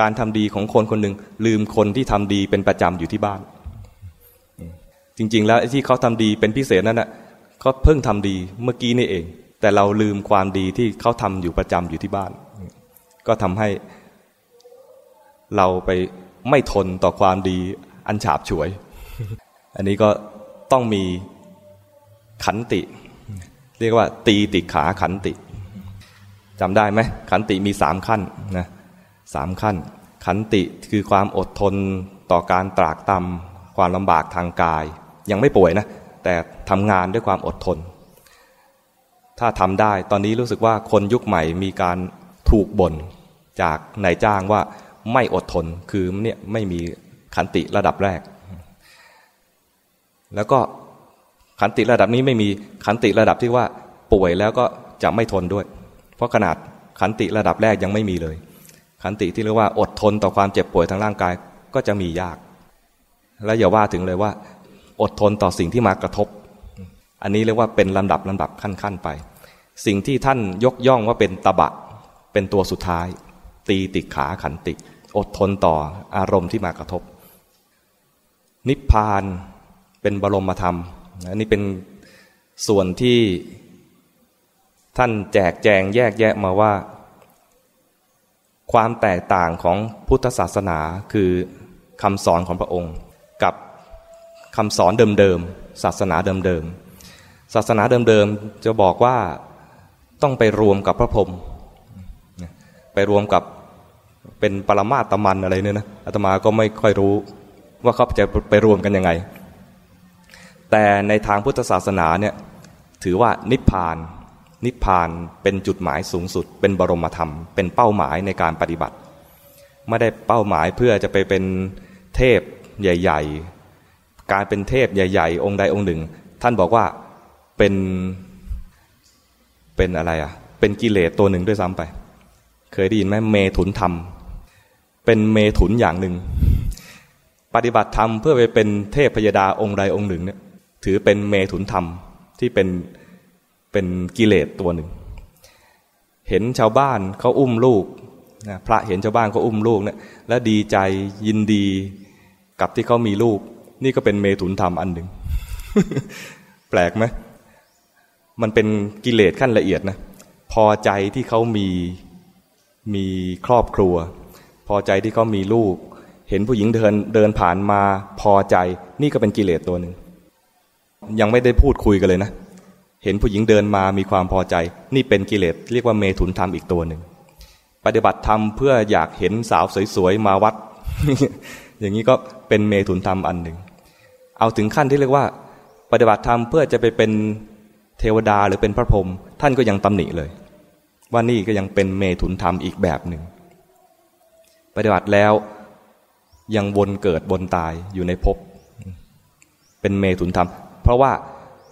การทำดีของคนคนหนึ่งลืมคนที่ทำดีเป็นประจำอยู่ที่บ้าน จริง ๆ แล้วที่เขาทำดีเป็นพิเศษนั่นแหะเขาเพิ่งทำดีเมื่อกี้นี่เอง แต่เราลืมความดีที่เขาทำอยู่ประจำอยู่ที่บ้าน ก็ทำให้ เราไปไม่ทนต่อความดีอันฉาบฉวย อันนี้ก็ต้องมีขันติ เรียกว่า ตีติขาขันติจำได้ไหมขันติมีสามขั้นนะสามขั้น ขันติคือความอดทนต่อการตรากตำความลำบากทางกาย ยังไม่ป่วยนะ แต่ทำงานด้วยความอดทน ถ้าทำได้ตอนนี้รู้สึกว่าคนยุคใหม่มีการถูกบ่นจากนายจ้างว่า ไม่อดทนคือเนี่ยไม่มีขันติระดับแรก แล้วก็ขันติระดับนี้ไม่มีขันติระดับที่ว่าป่วยแล้วก็จะไม่ทนด้วย เพราะขนาดขันติระดับแรกยังไม่มีเลย ขันติที่เรียกว่าอดทนต่อความเจ็บป่วยทางร่างกายก็จะมียาก และอย่าว่าถึงเลยว่า อดทนต่อสิ่งที่มากระทบ อันนี้เรียกว่าเป็นลำดับลำดับขั้นๆไป สิ่งที่ท่านยกย่องว่าเป็นตบะเป็นตัวสุดท้าย ตีติขาขันติ อดทนต่ออารมณ์ที่มากระทบ นิพพานเป็นบรมธรรมอันนี้เป็นส่วนที่ท่านแจกแจงแยกแยะมาว่า ความแตกต่างของพุทธศาสนาคือคำสอนของพระองค์ กับคำสอนเดิมๆศาสนาเดิมๆศาสนาเดิมๆจะบอกว่าต้องไปรวมกับพระพรหมไปรวมกับ เป็นปรมาตมันอะไรเนี่ยนะอาตมาก็ไม่ค่อยรู้ว่าเขาจะไปรวมกันยังไง แต่ในทางพุทธศาสนาเนี่ยถือว่านิพพาน นิพพานเป็นจุดหมายสูงสุด เป็นบรมธรรม เป็นเป้าหมายในการปฏิบัติ ไม่ได้เป้าหมายเพื่อจะไปเป็นเทพใหญ่ ๆ การเป็นเทพใหญ่ ๆ องค์ใดองค์หนึ่ง ท่านบอกว่าเป็นเป็นอะไรอะเป็นกิเลสตัวหนึ่งด้วยซ้ำไป เคยได้ยินไหมเมถุนธรรม เป็นเมถุนอย่างหนึ่ง ปฏิบัติธรรมเพื่อไปเป็นเทพพยดาองค์ใดองค์หนึ่งเนี่ยถือเป็นเมถุนธรรมที่เป็นเป็นกิเลสตัวหนึ่ง เห็นชาวบ้านเขาอุ้มลูกนะพระเห็นชาวบ้านเขาอุ้มลูกเนี่ยแล้วดีใจยินดีกับที่เขามีลูก นี่ก็เป็นเมถุนธรรมอันหนึ่ง แปลกไหมมันเป็นกิเลสขั้นละเอียดนะพอใจที่เขามีมีครอบครัว พอใจที่เขามีลูก เห็นผู้หญิงเดินเดินผ่านมาพอใจ นี่ก็เป็นกิเลสตัวหนึ่งยังไม่ได้พูดคุยกันเลยนะ เห็นผู้หญิงเดินมามีความพอใจ นี่เป็นกิเลสเรียกว่าเมถุนธรรมอีกตัวหนึ่งปฏิบัติธรรมเพื่ออยากเห็นสาวสวยๆมาวัด อย่างนี้ก็เป็นเมถุนธรรมอันหนึ่ง เอาถึงขั้นที่เรียกว่า ปฏิบัติธรรมเพื่อจะไปเป็นเทวดาหรือเป็นพระพรหมท่านก็ยังตำหนิเลย ว่านี่ก็ยังเป็นเมถุนธรรมอีกแบบหนึ่ง ปฏิบัติแล้วยังวนเกิดบนตายอยู่ในภพเป็นเมถุนธรรม เพราะว่า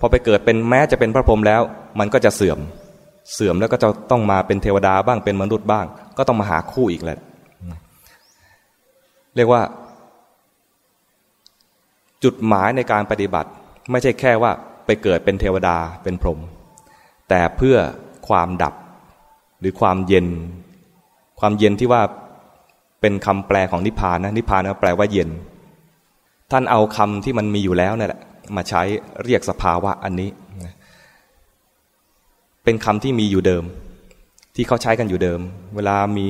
พอไปเกิดเป็นแม้จะเป็นพระพรหมแล้ว มันก็จะเสื่อมเสื่อมแล้วก็จะต้องมาเป็นเทวดาบ้างเป็นมนุษย์บ้าง ก็ต้องมาหาคู่อีกแหละเรียกว่า จุดหมายในการปฏิบัติ ไม่ใช่แค่ว่าไปเกิดเป็นเทวดาเป็นพรหมแต่เพื่อความดับหรือความเย็น ความเย็นที่ว่า เป็นคำแปลของนิพพานนะนิพพานแปลว่าเย็น ท่านเอาคำที่มันมีอยู่แล้วนั่นแหละมาใช้เรียกสภาวะอันนี้ เป็นคำที่มีอยู่เดิม ที่เขาใช้กันอยู่เดิม เวลามี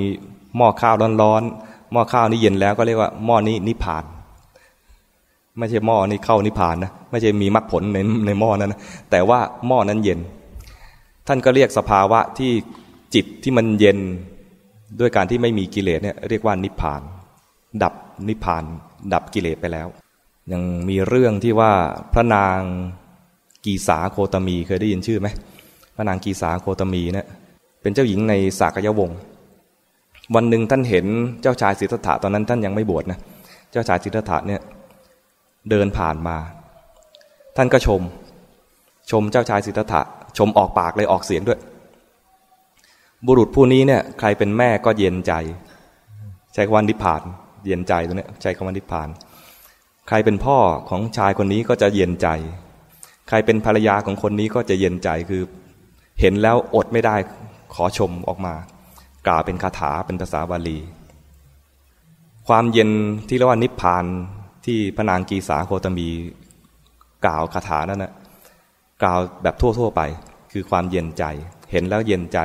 หม้อข้าวร้อนๆหม้อข้าวนี้เย็นแล้วก็เรียกว่าหม้อนี้นิพพาน ไม่ใช่หม้อนี้เข้านิพพานนะไม่ใช่มีมรรคผลในในหม้อนั้นนะแต่ว่าหม้อนั้นเย็น ท่านก็เรียกสภาวะที่จิตที่มันเย็น ด้วยการที่ไม่มีกิเลสเนี่ยเรียกว่านิพพาน ดับนิพพาน ดับกิเลสไปแล้ว ยังมีเรื่องที่ว่าพระนางกีสาโคตมีเคยได้ยินชื่อไหมพระนางกีสาโคตมีเนี่ยเป็นเจ้าหญิงในสากยวงศ์วันหนึ่งท่านเห็นเจ้าชายสิทธัตถะตอนนั้นท่านยังไม่บวชนะเจ้าชายสิทธัตถะเนี่ยเดินผ่านมา ท่านก็ชม ชมเจ้าชายสิทธัตถะชมออกปากเลยออกเสียงด้วย บุรุษผู้นี้เนี่ยใครเป็นแม่ก็เย็นใจ ใช้คำว่านิพพาน เย็นใจตัวนี้ใช้คำว่านิพพาน ใครเป็นพ่อของชายคนนี้ก็จะเย็นใจ ใครเป็นภรรยาของคนนี้ก็จะเย็นใจคือ เห็นแล้วอดไม่ได้ขอชมออกมา กล่าวเป็นคาถาเป็นภาษาบาลี ความเย็นที่เรียกว่านิพพานที่พระนางกีสาโคตมี กล่าวคาถานั่นนะกล่าวแบบทั่ว ๆ ไป คือความเย็นใจ เห็นแล้วเย็นใจ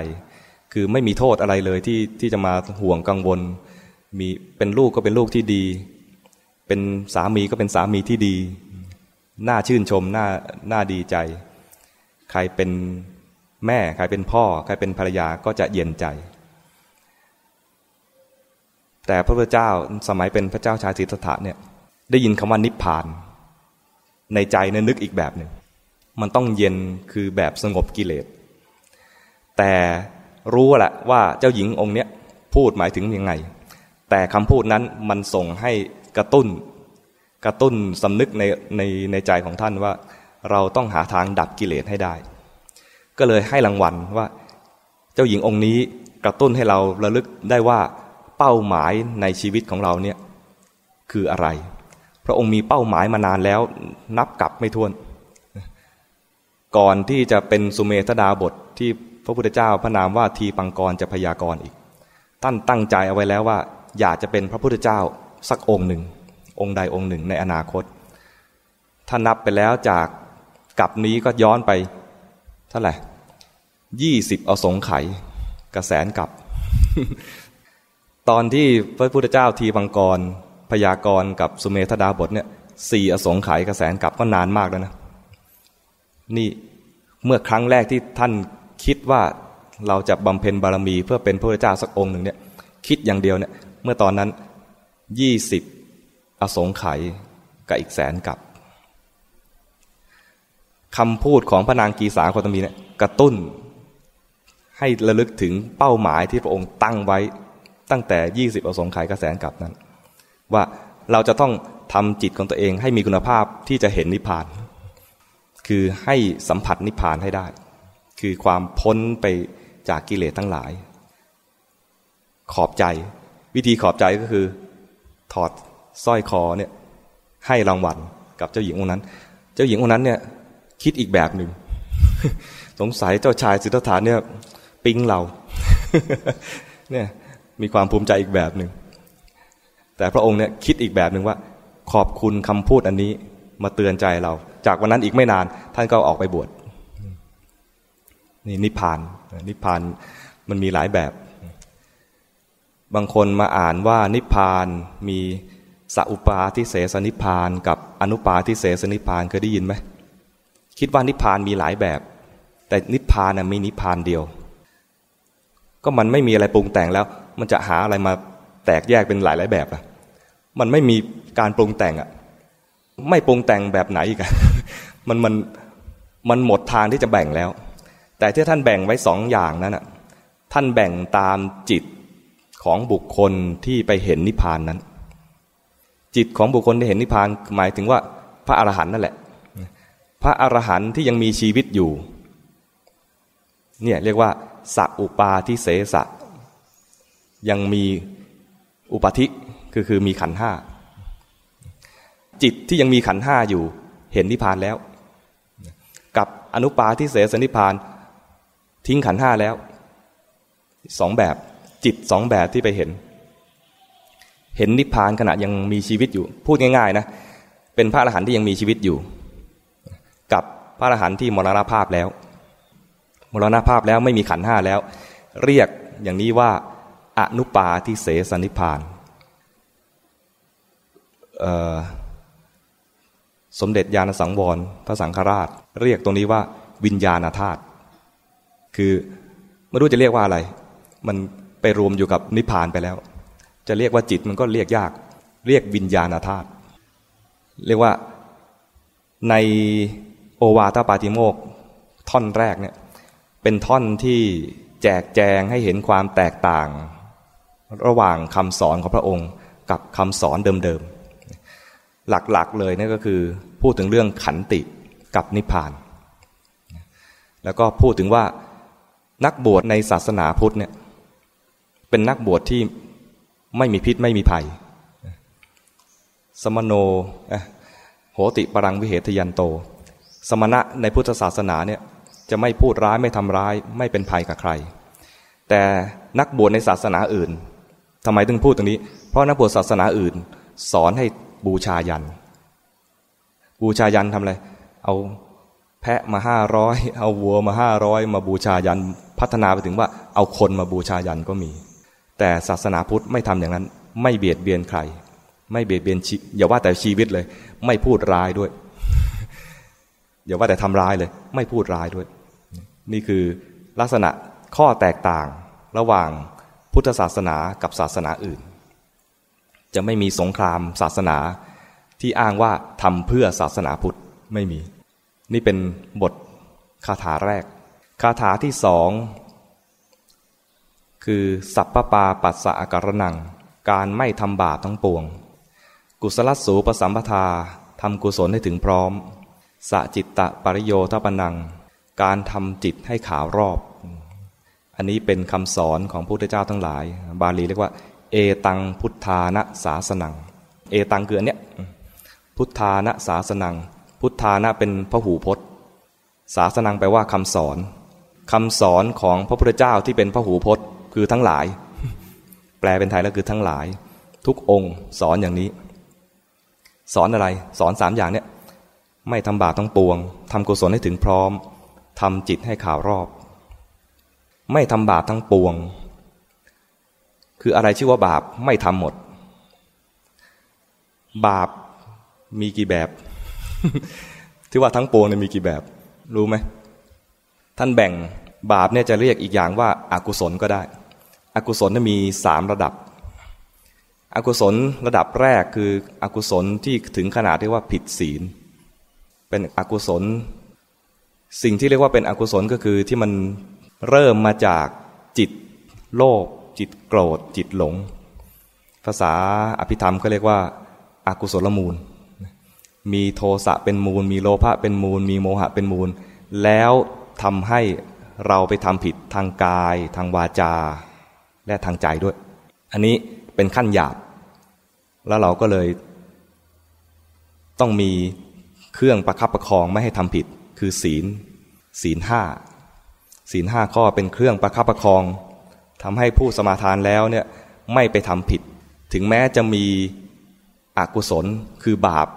คือไม่มีโทษอะไรเลยที่ที่จะมาห่วงกังวล มีเป็นลูกก็เป็นลูกที่ดี เป็นสามีก็เป็นสามีที่ดี น่าชื่นชมน่าน่าดีใจ ใครเป็นแม่ ใครเป็นพ่อ ใครเป็นภรรยาก็จะเย็นใจ แต่พระพุทธเจ้าสมัยเป็นพระเจ้าชายสิทธัตถะเนี่ยได้ยินคำว่านิพพาน ในใจเนี่ยนึกอีกแบบหนึ่งมันต้องเย็นคือแบบสงบกิเลสแต่ รู้แหละว่าเจ้าหญิงองค์เนี้ยพูดหมายถึงยังไง แต่คำพูดนั้นมันส่งให้กระตุ้น กระตุ้นสำนึกในในในใจของท่านว่า เราต้องหาทางดับกิเลสให้ได้ ก็เลยให้รางวัลว่า เจ้าหญิงองค์นี้กระตุ้นให้เราระลึกได้ว่าเป้าหมายในชีวิตของเราเนี่ยคืออะไร พระองค์มีเป้าหมายมานานแล้วนับกลับไม่ถ้วน ก่อนที่จะเป็นสุเมธดาบทที่ พระพุทธเจ้าพระนามว่าทีปังกรจะพยากรณ์อีกท่านตั้งใจเอาไว้แล้วว่า อยากจะเป็นพระพุทธเจ้าสักองค์หนึ่ง องค์ใดองค์หนึ่งในอนาคต ถ้านับไปแล้วจากกับนี้ก็ย้อนไปเท่าไหร่ยี่สิบอสงไขยกระแสนกับ ตอนที่พระพุทธเจ้าทีปังกร พยากรกับสุเมธดาบทเนี่ยสี่อสงไขยกระแสนกับก็นานมากแล้วนะ นี่เมื่อครั้งแรกที่ท่าน คิดว่าเราจะบำเพ็ญบารมีเพื่อเป็นพระเจ้าสักองค์หนึ่งเนี่ย คิดอย่างเดียวเนี่ย เมื่อตอนนั้นยี่สิบอสงไขยกับอีกแสนกับคำพูดของพระนางกีสาโคตมีเนี่ยกระตุ้น ให้ระลึกถึงเป้าหมายที่พระองค์ตั้งไว้ตั้งแต่ยี่สิบอสงไขยกับแสนกับนั้น ว่าเราจะต้องทำจิตของตัวเองให้มีคุณภาพที่จะเห็นนิพพาน คือให้สัมผัสนิพพานให้ได้ คือความพ้นไปจากกิเลสทั้งหลาย ขอบใจ วิธีขอบใจก็คือ ถอดสร้อยคอเนี่ยให้รางวัลกับเจ้าหญิงองค์นั้น เจ้าหญิงองค์นั้นเนี่ยคิดอีกแบบหนึ่งสงสัยเจ้าชายสิทธัตถะเนี่ยปิ๊งเราเนี่ยมีความภูมิใจอีกแบบหนึ่งแต่พระองค์เนี่ยคิดอีกแบบหนึ่งว่า ขอบคุณคำพูดอันนี้มาเตือนใจเรา จากวันนั้นอีกไม่นาน ท่านก็ออกไปบวช นี่นิพพานนิพพานมันมีหลายแบบ บางคนมาอ่านว่านิพพานมีสัพปาทิเสสนิพพานกับอนุปาทิเสสนิพพานเคยได้ยินไหมคิดว่านิพพานมีหลายแบบ แต่นิพพานมีนิพพานเดียว ก็มันไม่มีอะไรปรุงแต่งแล้ว มันจะหาอะไรมาแตกแยกเป็นหลายหลายแบบล่ะมันไม่มีการปรุงแต่งอะไม่ปรุงแต่งแบบไหนอีกอะมันมันมันหมดทางที่จะแบ่งแล้ว แต่ที่ท่านแบ่งไว้สองอย่างนั้นอะท่านแบ่งตามจิตของบุคคลที่ไปเห็นนิพพานนั้น จิตของบุคคลที่เห็นนิพพานหมายถึงว่าพระอรหันต์นั่นแหละ พระอรหันต์ที่ยังมีชีวิตอยู่เนี่ยเรียกว่าสัอุปาทิเสสะ ยังมีอุปธิคือคือมีขันห้าจิตที่ยังมีขันห้าอยู่เห็นนิพพานแล้ว กับอนุปาทิเสสนิพพาน ทิ้งขันห้าแล้วสองแบบจิตสองแบบที่ไปเห็น เห็นนิพพานขณะยังมีชีวิตอยู่ พูดง่ายๆนะเป็นพระอรหันต์ที่ยังมีชีวิตอยู่ กับพระอรหันต์ที่มรณภาพแล้ว มรณภาพแล้วไม่มีขันห้าแล้ว เรียกอย่างนี้ว่าอนุปาทิเสสนิพานสมเด็จญาณสังวรพระสังฆราช เรียกตรงนี้ว่าวิญญาณธาตุ คือไม่รู้จะเรียกว่าอะไร มันไปรวมอยู่กับนิพพานไปแล้ว จะเรียกว่าจิตมันก็เรียกยาก เรียกวิญญาณธาตุเรียกว่าในโอวาทปาติโมกท่อนแรกเนี่ยเป็นท่อนที่แจกแจงให้เห็นความแตกต่าง ระหว่างคำสอนของพระองค์กับคำสอนเดิมๆ หลักๆเลยนี่ก็คือพูดถึงเรื่องขันติกับนิพพาน แล้วก็พูดถึงว่า นักบวชในศาสนาพุทธเนี่ย เป็นนักบวชที่ไม่มีพิษไม่มีภัย สมโนโหติปรังวิเหทยันโต สมณะในพุทธศาสนาเนี่ยจะไม่พูดร้ายไม่ทำร้าย ไม่เป็นภัยกับใคร แต่นักบวชในศาสนาอื่นทำไมถึงพูดตรงนี้ เพราะนักบวชศาสนาอื่น สอนให้บูชายัน บูชายันทำอะไร เอา แพะมาห้าร้อยเอาวัวมาห้าร้อยมาบูชายันพัฒนาไปถึงว่าเอาคนมาบูชายันก็มี แต่ศาสนาพุทธไม่ทำอย่างนั้น ไม่เบียดเบียนใคร ไม่เบียดเบียนอย่าว่าแต่ชีวิตเลย ไม่พูดร้ายด้วย อย่าว่าแต่ทำร้ายเลย ไม่พูดร้ายด้วย นี่คือลักษณะข้อแตกต่างระหว่างพุทธศาสนากับศาสนาอื่น จะไม่มีสงครามศาสนาที่อ้างว่าทำเพื่อศาสนาพุทธไม่มี นี่เป็นบทคาถาแรก คาถาที่สองคือ สัพปปาปัสสะอาการนัง การไม่ทำบาปทั้งปวง กุศลสูปสัมปทาทำกุศลให้ถึงพร้อมสะจิตตะปริโยทปนัง การทำจิตให้ขาวรอบ อันนี้เป็นคำสอนของพระพุทธเจ้าทั้งหลาย บาลีเรียกว่า เอตังพุทธานะสาสนัง เอตังคืออันเนี้ยพุทธานะสาสนัง พุทธานะเป็นพระหูพจน์ ศาสนังแปลว่าคำสอนคำสอนของพระพุทธเจ้าที่เป็นพระหูพจน์ คือทั้งหลาย แปลเป็นไทยแล้วคือทั้งหลาย ทุกองค์สอนอย่างนี้ สอนอะไรสอนสามอย่างเนี้ยไม่ทำบาปทั้งปวงทำกุศลให้ถึงพร้อมทำจิตให้ข่าวรอบ ไม่ทำบาปทั้งปวง คืออะไรชื่อว่าบาปไม่ทำหมด บาปมีกี่แบบ ที่ว่าทั้งปวงเนี่ยมีกี่แบบ รู้ไหมท่านแบ่งบาปเนี่ยจะเรียกอีกอย่างว่าอากุศลก็ได้ อกุศลเนี่ยมีสามระดับ อกุศลระดับแรกคืออกุศลที่ถึงขนาดที่ว่าผิดศีล เป็นอกุศล สิ่งที่เรียกว่าเป็นอกุศลก็คือที่มันเริ่มมาจากจิตโลภจิตโกรธ จิตหลง ภาษาอภิธรรมก็เรียกว่าอากุศลมูล มีโทสะเป็นมูล มีโลภะเป็นมูล มีโมหะเป็นมูล แล้วทำให้เราไปทำผิดทางกาย ทางวาจา และทางใจด้วย อันนี้เป็นขั้นหยาบ แล้วเราก็เลย ต้องมีเครื่องประคับประคองไม่ให้ทำผิด คือศีล ศีลห้าศีลห้าข้อเป็นเครื่องประคับประคองทำให้ผู้สมาทานแล้วเนี่ยไม่ไปทำผิด ถึงแม้จะมีอกุศลคือบาป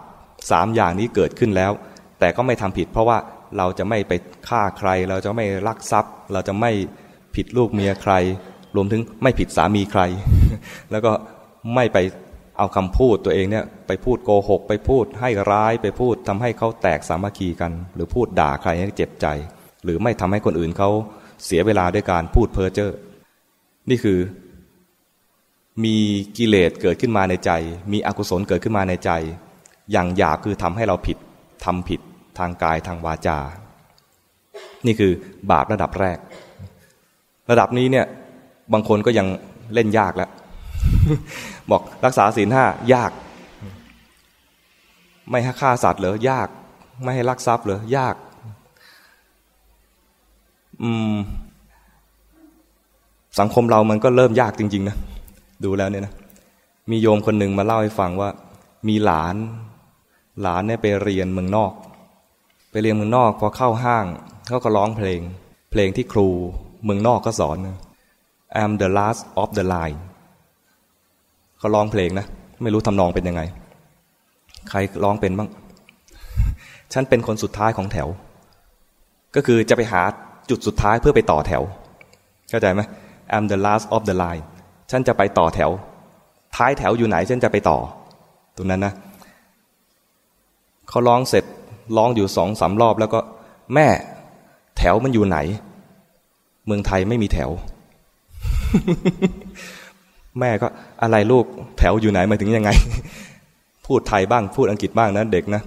สามอย่างนี้เกิดขึ้นแล้ว แต่ก็ไม่ทำผิด เพราะว่าเราจะไม่ไปฆ่าใคร เราจะไม่ลักทรัพย์ เราจะไม่ผิดลูกเมียใคร รวมถึงไม่ผิดสามีใคร แล้วก็ไม่ไปเอาคำพูดตัวเองเนี่ยไปพูดโกหก ไปพูดให้ร้ายไปพูดทำให้เขาแตกสามัคคีกัน หรือพูดด่าใครให้เจ็บใจ หรือไม่ทำให้คนอื่นเขาเสียเวลาด้วยการพูดเพ้อเจ้อนี่คือ มีกิเลสเกิดขึ้นมาในใจ มีอกุศลเกิดขึ้นมาในใจ อย่างหยาบคือทำให้เราผิดทำผิดทางกายทางวาจา นี่คือบาประดับแรก ระดับนี้เนี่ยบางคนก็ยังเล่นยากแล้ว บอกรักษาศีลห้ายาก ไม่ให้ฆ่าสัตว์เหรอยาก ไม่ให้ลักทรัพย์เหรอยาก อืม สังคมเรามันก็เริ่มยากจริง ๆ นะ ดูแล้วเนี่ยนะ มีโยมคนหนึ่งมาเล่าให้ฟังว่า มีหลาน หลานเนี่ยไปเรียนเมืองนอก ไปเรียนเมืองนอกพอเข้าห้างเขาก็ร้องเพลง เพลงที่ครูเมืองนอกก็สอน I'm the last of the line เขาร้องเพลงนะ ไม่รู้ทำนองเป็นยังไง ใครร้องเป็นบ้าง ฉันเป็นคนสุดท้ายของแถว ก็คือจะไปหาจุดสุดท้ายเพื่อไปต่อแถว เข้าใจไหม I'm the last of the line ฉันจะไปต่อแถว ท้ายแถวอยู่ไหนฉันจะไปต่อ ตรงนั้นนะ เขาร้องเสร็จร้องอยู่สองสามรอบ แล้วก็แม่แถวมันอยู่ไหน เมืองไทยไม่มีแถว แม่ก็อะไรลูกแถวอยู่ไหนมาถึงยังไง พูดไทยบ้างพูดอังกฤษบ้างนะเด็กนะ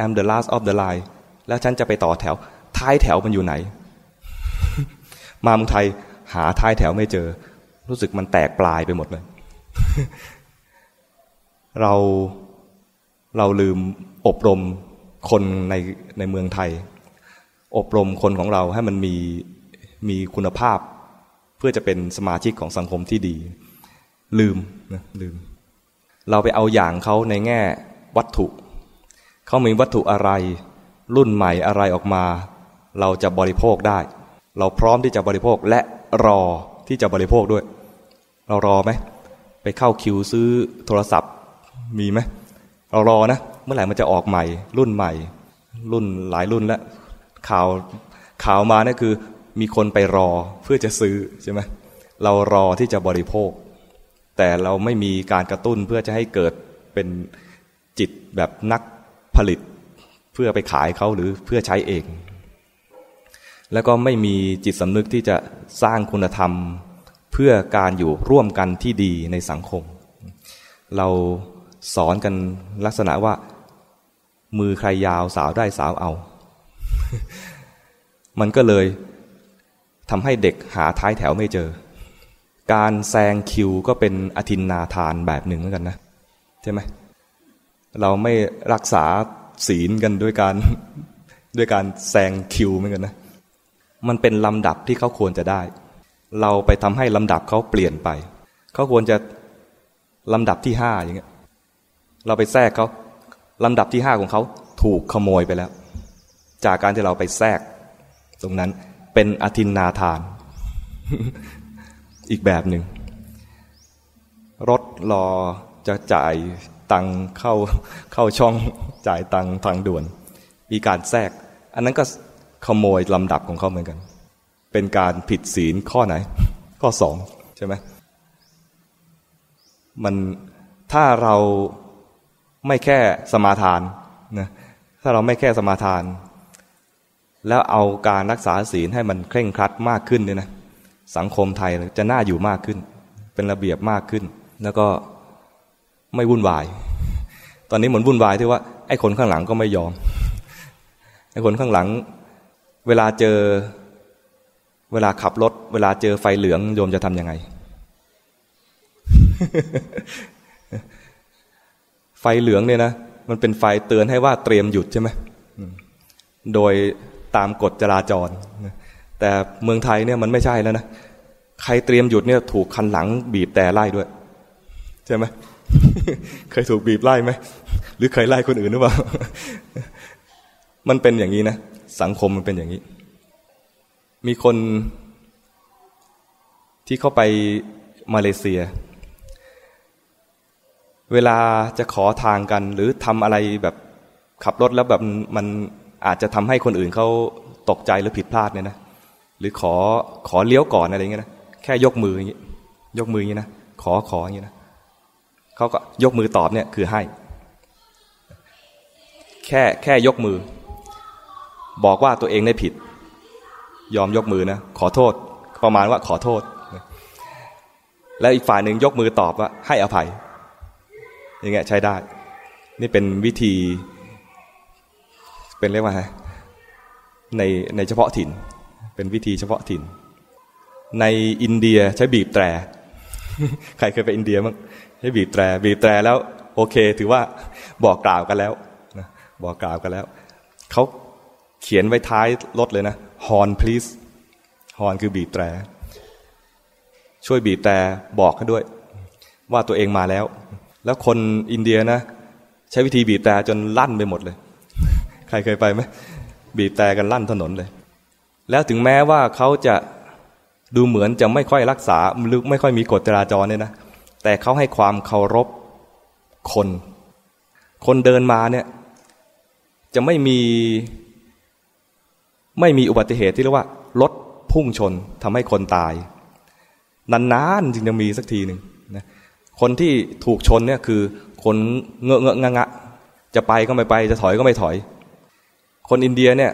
I'm the last of the line แล้วฉันจะไปต่อแถว ท้ายแถวมันอยู่ไหน มาเมืองไทยหาท้ายแถวไม่เจอ รู้สึกมันแตกปลายไปหมดเลย เราเราลืม อบรมคนในในเมืองไทย อบรมคนของเราให้มันมีมีคุณภาพ เพื่อจะเป็นสมาชิกของสังคมที่ดี ลืมนะลืม เราไปเอาอย่างเขาในแง่วัตถุ เขามีวัตถุอะไร รุ่นใหม่อะไรออกมา เราจะบริโภคได้ เราพร้อมที่จะบริโภคและรอที่จะบริโภคด้วย เรารอไหมไปเข้าคิวซื้อโทรศัพท์มีไหมเรารอนะ เมื่อไหร่มันจะออกใหม่ รุ่นใหม่ รุ่นหลายรุ่นแล้วข่าวข่าวมาเนี่ยคือ มีคนไปรอเพื่อจะซื้อใช่ไหมเรารอที่จะบริโภค แต่เราไม่มีการกระตุ้นเพื่อจะให้เกิดเป็นจิตแบบนักผลิต เพื่อไปขายเขาหรือเพื่อใช้เอง แล้วก็ไม่มีจิตสำนึกที่จะสร้างคุณธรรม เพื่อการอยู่ร่วมกันที่ดีในสังคม เราสอนกันลักษณะว่า มือใครยาวสาวได้สาวเอา มันก็เลยทำให้เด็กหาท้ายแถวไม่เจอ การแซงคิวก็เป็นอธินนาทานแบบหนึ่งเหมือนกันนะ ใช่ไหม เราไม่รักษาศีลกันด้วยการด้วยการแซงคิวเหมือนกันนะ มันเป็นลำดับที่เขาควรจะได้ เราไปทำให้ลำดับเขาเปลี่ยนไป เขาควรจะลำดับที่ห้าอย่างเงี้ย เราไปแทรกเขา ลำดับที่ห้าของเขาถูกขโมยไปแล้ว จากการที่เราไปแทรก ตรงนั้นเป็นอธินนาทาน อีกแบบหนึ่ง รถรอจะจ่ายตังเข้าเข้าช่องจ่ายตังทางด่วน มีการแทรก อันนั้นก็ขโมยลำดับของเขาเหมือนกัน เป็นการผิดศีลข้อไหน ข้อสองใช่ไหมมันถ้าเรา ไม่แค่สมาทานนะถ้าเราไม่แค่สมาทาน แล้วเอาการรักษาศีลให้มันเคร่งครัดมากขึ้นเนี่ยนะสังคมไทยจะน่าอยู่มากขึ้น เป็นระเบียบมากขึ้น แล้วก็ไม่วุ่นวาย ตอนนี้เหมือนวุ่นวายที่ว่าไอ้คนข้างหลังก็ไม่ยอมไอ้คนข้างหลัง เวลาเจอเวลาขับรถ เวลาเจอไฟเหลืองโยมจะทำยังไง ไฟเหลืองเนี่ยนะมันเป็นไฟเตือนให้ว่าเตรียมหยุดใช่ไหมโดยตามกฎจราจร แต่เมืองไทยเนี่ยมันไม่ใช่แล้วนะใครเตรียมหยุดเนี่ยถูกคันหลังบีบแต่ไล่ด้วยใช่ไหมเคยถูกบีบไล่ไหมหรือเคยไล่คนอื่นหรือเปล่า มันเป็นอย่างนี้นะสังคมมันเป็นอย่างนี้ มีคนที่เข้าไปมาเลเซีย เวลาจะขอทางกัน หรือทำอะไรแบบขับรถแล้วแบบมันอาจจะทำให้คนอื่นเขาตกใจหรือผิดพลาดเนี่ยนะหรือขอขอเลี้ยวก่อนอะไรเงี้ยนะแค่ยกมืออย่างนี้ยกมืออย่างนี้นะขอขออย่างนี้นะเขาก็ยกมือตอบเนี่ยคือให้ แค่แค่ยกมือ บอกว่าตัวเองได้ผิด ยอมยกมือนะขอโทษ ประมาณว่าขอโทษ แล้วอีกฝ่ายหนึ่งยกมือตอบว่าให้อภัย อย่างเงี้ยใช้ได้ นี่เป็นวิธี เป็นเรียกว่าในในเฉพาะถิ่น เป็นวิธีเฉพาะถิ่น ในอินเดียใช้บีบแตร ใครเคยไปอินเดียมั้งใช้บีบแตร บีบแตรแล้ว โอเค ถือว่าบอกกล่าวกันแล้วนะบอกกล่าวกันแล้วเขาเขียนไว้ท้ายรถเลยนะ horn please horn คือบีบแตร ช่วยบีบแตรบอกเขาด้วย ว่าตัวเองมาแล้ว แล้วคนอินเดียนะ ใช้วิธีบีบแตรจนลั่นไปหมดเลย ใครเคยไปไหมบีบแตรกันลั่นถนนเลย แล้วถึงแม้ว่าเขาจะดูเหมือนจะไม่ค่อยรักษาหรือไม่ค่อยมีกฎจราจรเนี่ยนะแต่เขาให้ความเคารพคน คนเดินมาเนี่ย จะไม่มีไม่มีอุบัติเหตุที่เรียกว่ารถพุ่งชนทำให้คนตาย นานๆจึงจะมีสักทีหนึ่ง คนที่ถูกชนเนี่ยคือคนเงอะเงอะงะงะจะไปก็ไม่ไปจะถอยก็ไม่ถอย คนอินเดียเนี่ย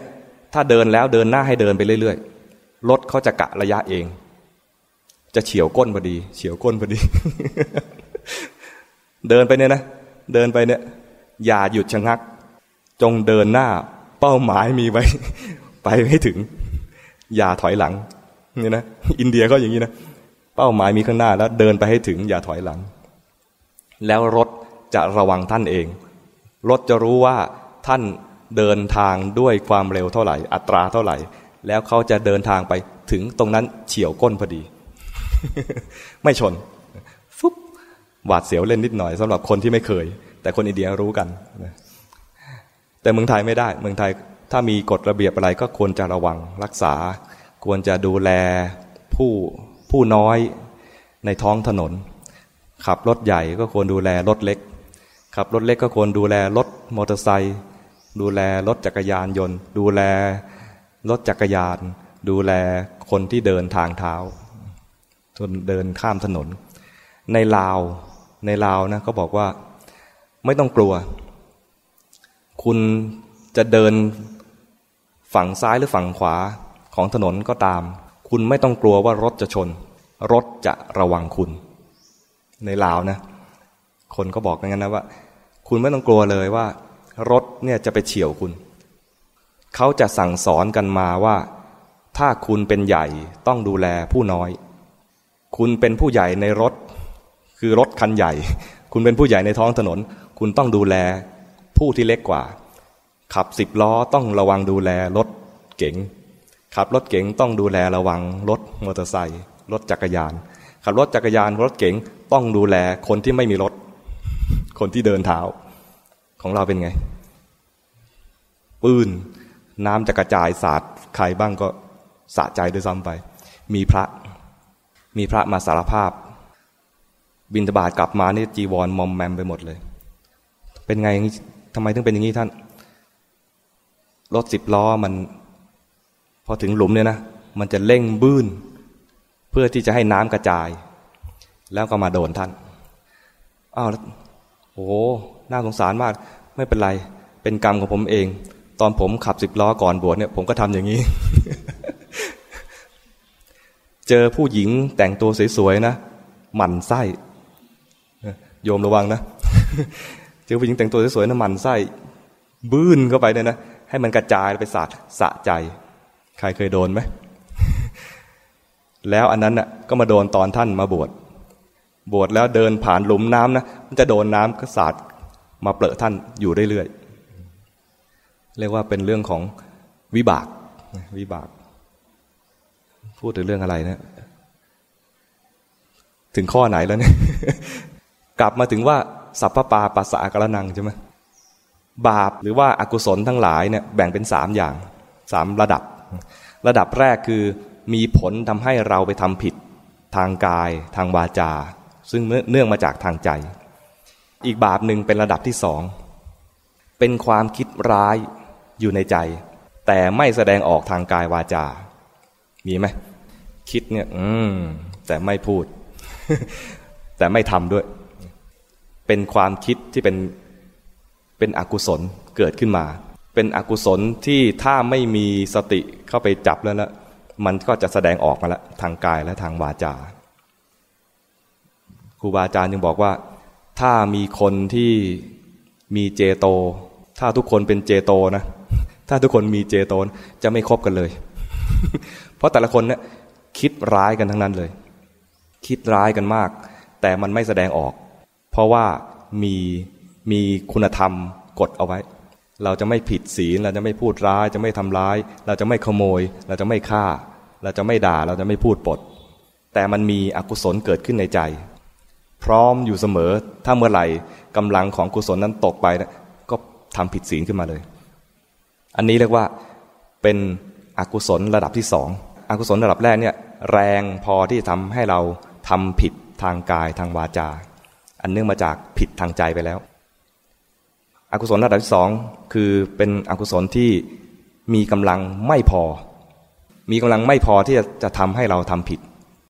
ถ้าเดินแล้วเดินหน้าให้เดินไปเรื่อยๆรถเขาจะกะระยะเอง จะเฉียวก้นพอดี เฉียวก้นพอดี เดินไปเนี่ยนะเดินไปเนี่ย อย่าหยุดชะงัก จงเดินหน้าเป้าหมายมีไว้ ไปให้ถึง อย่าถอยหลังนี่นะอินเดียก็อย่างนี้นะเป้าหมายมีข้างหน้าแล้ว เดินไปให้ถึง อย่าถอยหลัง แล้วรถจะระวังท่านเอง รถจะรู้ว่าท่านเดินทางด้วยความเร็วเท่าไหร่ อัตราเท่าไหร่ แล้วเขาจะเดินทางไปถึงตรงนั้นเฉียวก้นพอดี ไม่ชนฟุบหวาดเสียวเล่นนิดหน่อยสำหรับคนที่ไม่เคย แต่คนอินเดียรู้กันแต่เมืองไทยไม่ได้ เมืองไทยถ้ามีกฎระเบียบอะไรก็ควรจะระวังรักษา ควรจะดูแลผู้ผู้น้อยในท้องถนน ขับรถใหญ่ก็ควรดูแลรถเล็ก ขับรถเล็กก็ควรดูแลรถมอเตอร์ไซค์ดูแลรถจักรยานยนต์ ดูแลรถจักรยาน ดูแลคนที่เดินทางเท้าจนเดินข้ามถนน ในลาวในลาวนะเขาบอกว่าไม่ต้องกลัว คุณจะเดินฝั่งซ้ายหรือฝั่งขวาของถนนก็ตาม คุณไม่ต้องกลัวว่ารถจะชน รถจะระวังคุณ ในลาวนะ คนก็บอกกันนะว่า คุณไม่ต้องกลัวเลยว่า รถเนี่ยจะไปเฉียวคุณ เขาจะสั่งสอนกันมาว่า ถ้าคุณเป็นใหญ่ต้องดูแลผู้น้อย คุณเป็นผู้ใหญ่ในรถ คือรถคันใหญ่ คุณเป็นผู้ใหญ่ในท้องถนน คุณต้องดูแลผู้ที่เล็กกว่า ขับสิบล้อต้องระวังดูแลรถเก๋งขับรถเก๋งต้องดูแลระวังรถมอเตอร์ไซค์รถจักรยาน ขับรถจักรยานรถเก๋งต้องดูแลคนที่ไม่มีรถ คนที่เดินเท้า ของเราเป็นไง ปืนน้ำจะกระจายสาดใครบ้างก็สะใจด้วยซ้ำไป มีพระ มีพระมาสารภาพ บินทบาทกลับมานี่จีวรมอมแมมไปหมดเลย เป็นไงทำไมถึงเป็นอย่างนี้ท่าน รถสิบล้อมัน พอถึงหลุมเนี่ยนะ มันจะเร่งบื้น เพื่อที่จะให้น้ำกระจาย แล้วก็มาโดนท่านอ้าวโอ้น่าสงสารมาก ไม่เป็นไร เป็นกรรมของผมเอง ตอนผมขับสิบล้อก่อนบวชเนี่ย ผมก็ทำอย่างนี้ เจอผู้หญิงแต่งตัวสวยๆนะหมั่นไส้โยมระวังนะเจอผู้หญิงแต่งตัวสวยๆน้ำมันไส้บื้นเข้าไปเนี่ยนะให้มันกระจายไปสาดสะใจ ใครเคยโดนไหม แล้วอันนั้นน่ะก็มาโดนตอนท่านมาบวชบวชแล้วเดินผ่านหลุมน้ำนะมันจะโดนน้ำก็สาดมาเปลอะท่านอยู่เรื่อยๆเรียกว่าเป็นเรื่องของวิบากวิบาก พูดถึงเรื่องอะไรนะถึงข้อไหนแล้วเนี่ยกลับมาถึงว่าสัพพปาปัสสะกระนังใช่ไหมบาปหรือว่าอากุศลทั้งหลายเนี่ยแบ่งเป็นสามอย่างสามระดับ ระดับแรกคือ มีผลทำให้เราไปทำผิด ทางกาย ทางวาจา ซึ่งเนื่องมาจากทางใจ อีกบาปหนึ่งเป็นระดับที่สอง เป็นความคิดร้ายอยู่ในใจ แต่ไม่แสดงออกทางกายวาจา มีไหมคิดเนี่ยอืมแต่ไม่พูด แต่ไม่ทำด้วย เป็นความคิดที่เป็นเป็นอกุศลเกิดขึ้นมา เป็นอกุศลที่ถ้าไม่มีสติเข้าไปจับแล้วนะ มันก็จะแสดงออกมาแล้วทางกายและทางวาจาครูบาอาจารย์ยังบอกว่า ถ้ามีคนที่มีเจโต ถ้าทุกคนเป็นเจโตนะถ้าทุกคนมีเจโตนจะไม่คบกันเลย เพราะแต่ละคนเนี่ยคิดร้ายกันทั้งนั้นเลย คิดร้ายกันมาก แต่มันไม่แสดงออก เพราะว่ามีมีคุณธรรมกดเอาไว้ เราจะไม่ผิดศีล เราจะไม่พูดร้าย จะไม่ทำร้าย เราจะไม่ขโมย เราจะไม่ฆ่า เราจะไม่ด่า เราจะไม่พูดปด แต่มันมีอกุศลเกิดขึ้นในใจ พร้อมอยู่เสมอ ถ้าเมื่อไหร่กำลังของกุศลนั้นตกไปนะก็ทำผิดศีลขึ้นมาเลย อันนี้เรียกว่าเป็นอกุศลระดับที่สองอกุศลระดับแรกเนี่ยแรงพอที่ทำให้เราทำผิดทางกายทางวาจา อันเนื่องมาจากผิดทางใจไปแล้ว อกุศลระดับที่สองคือเป็นอกุศลที่มีกำลังไม่พอ มีกำลังไม่พอที่จะจะทำให้เราทำผิด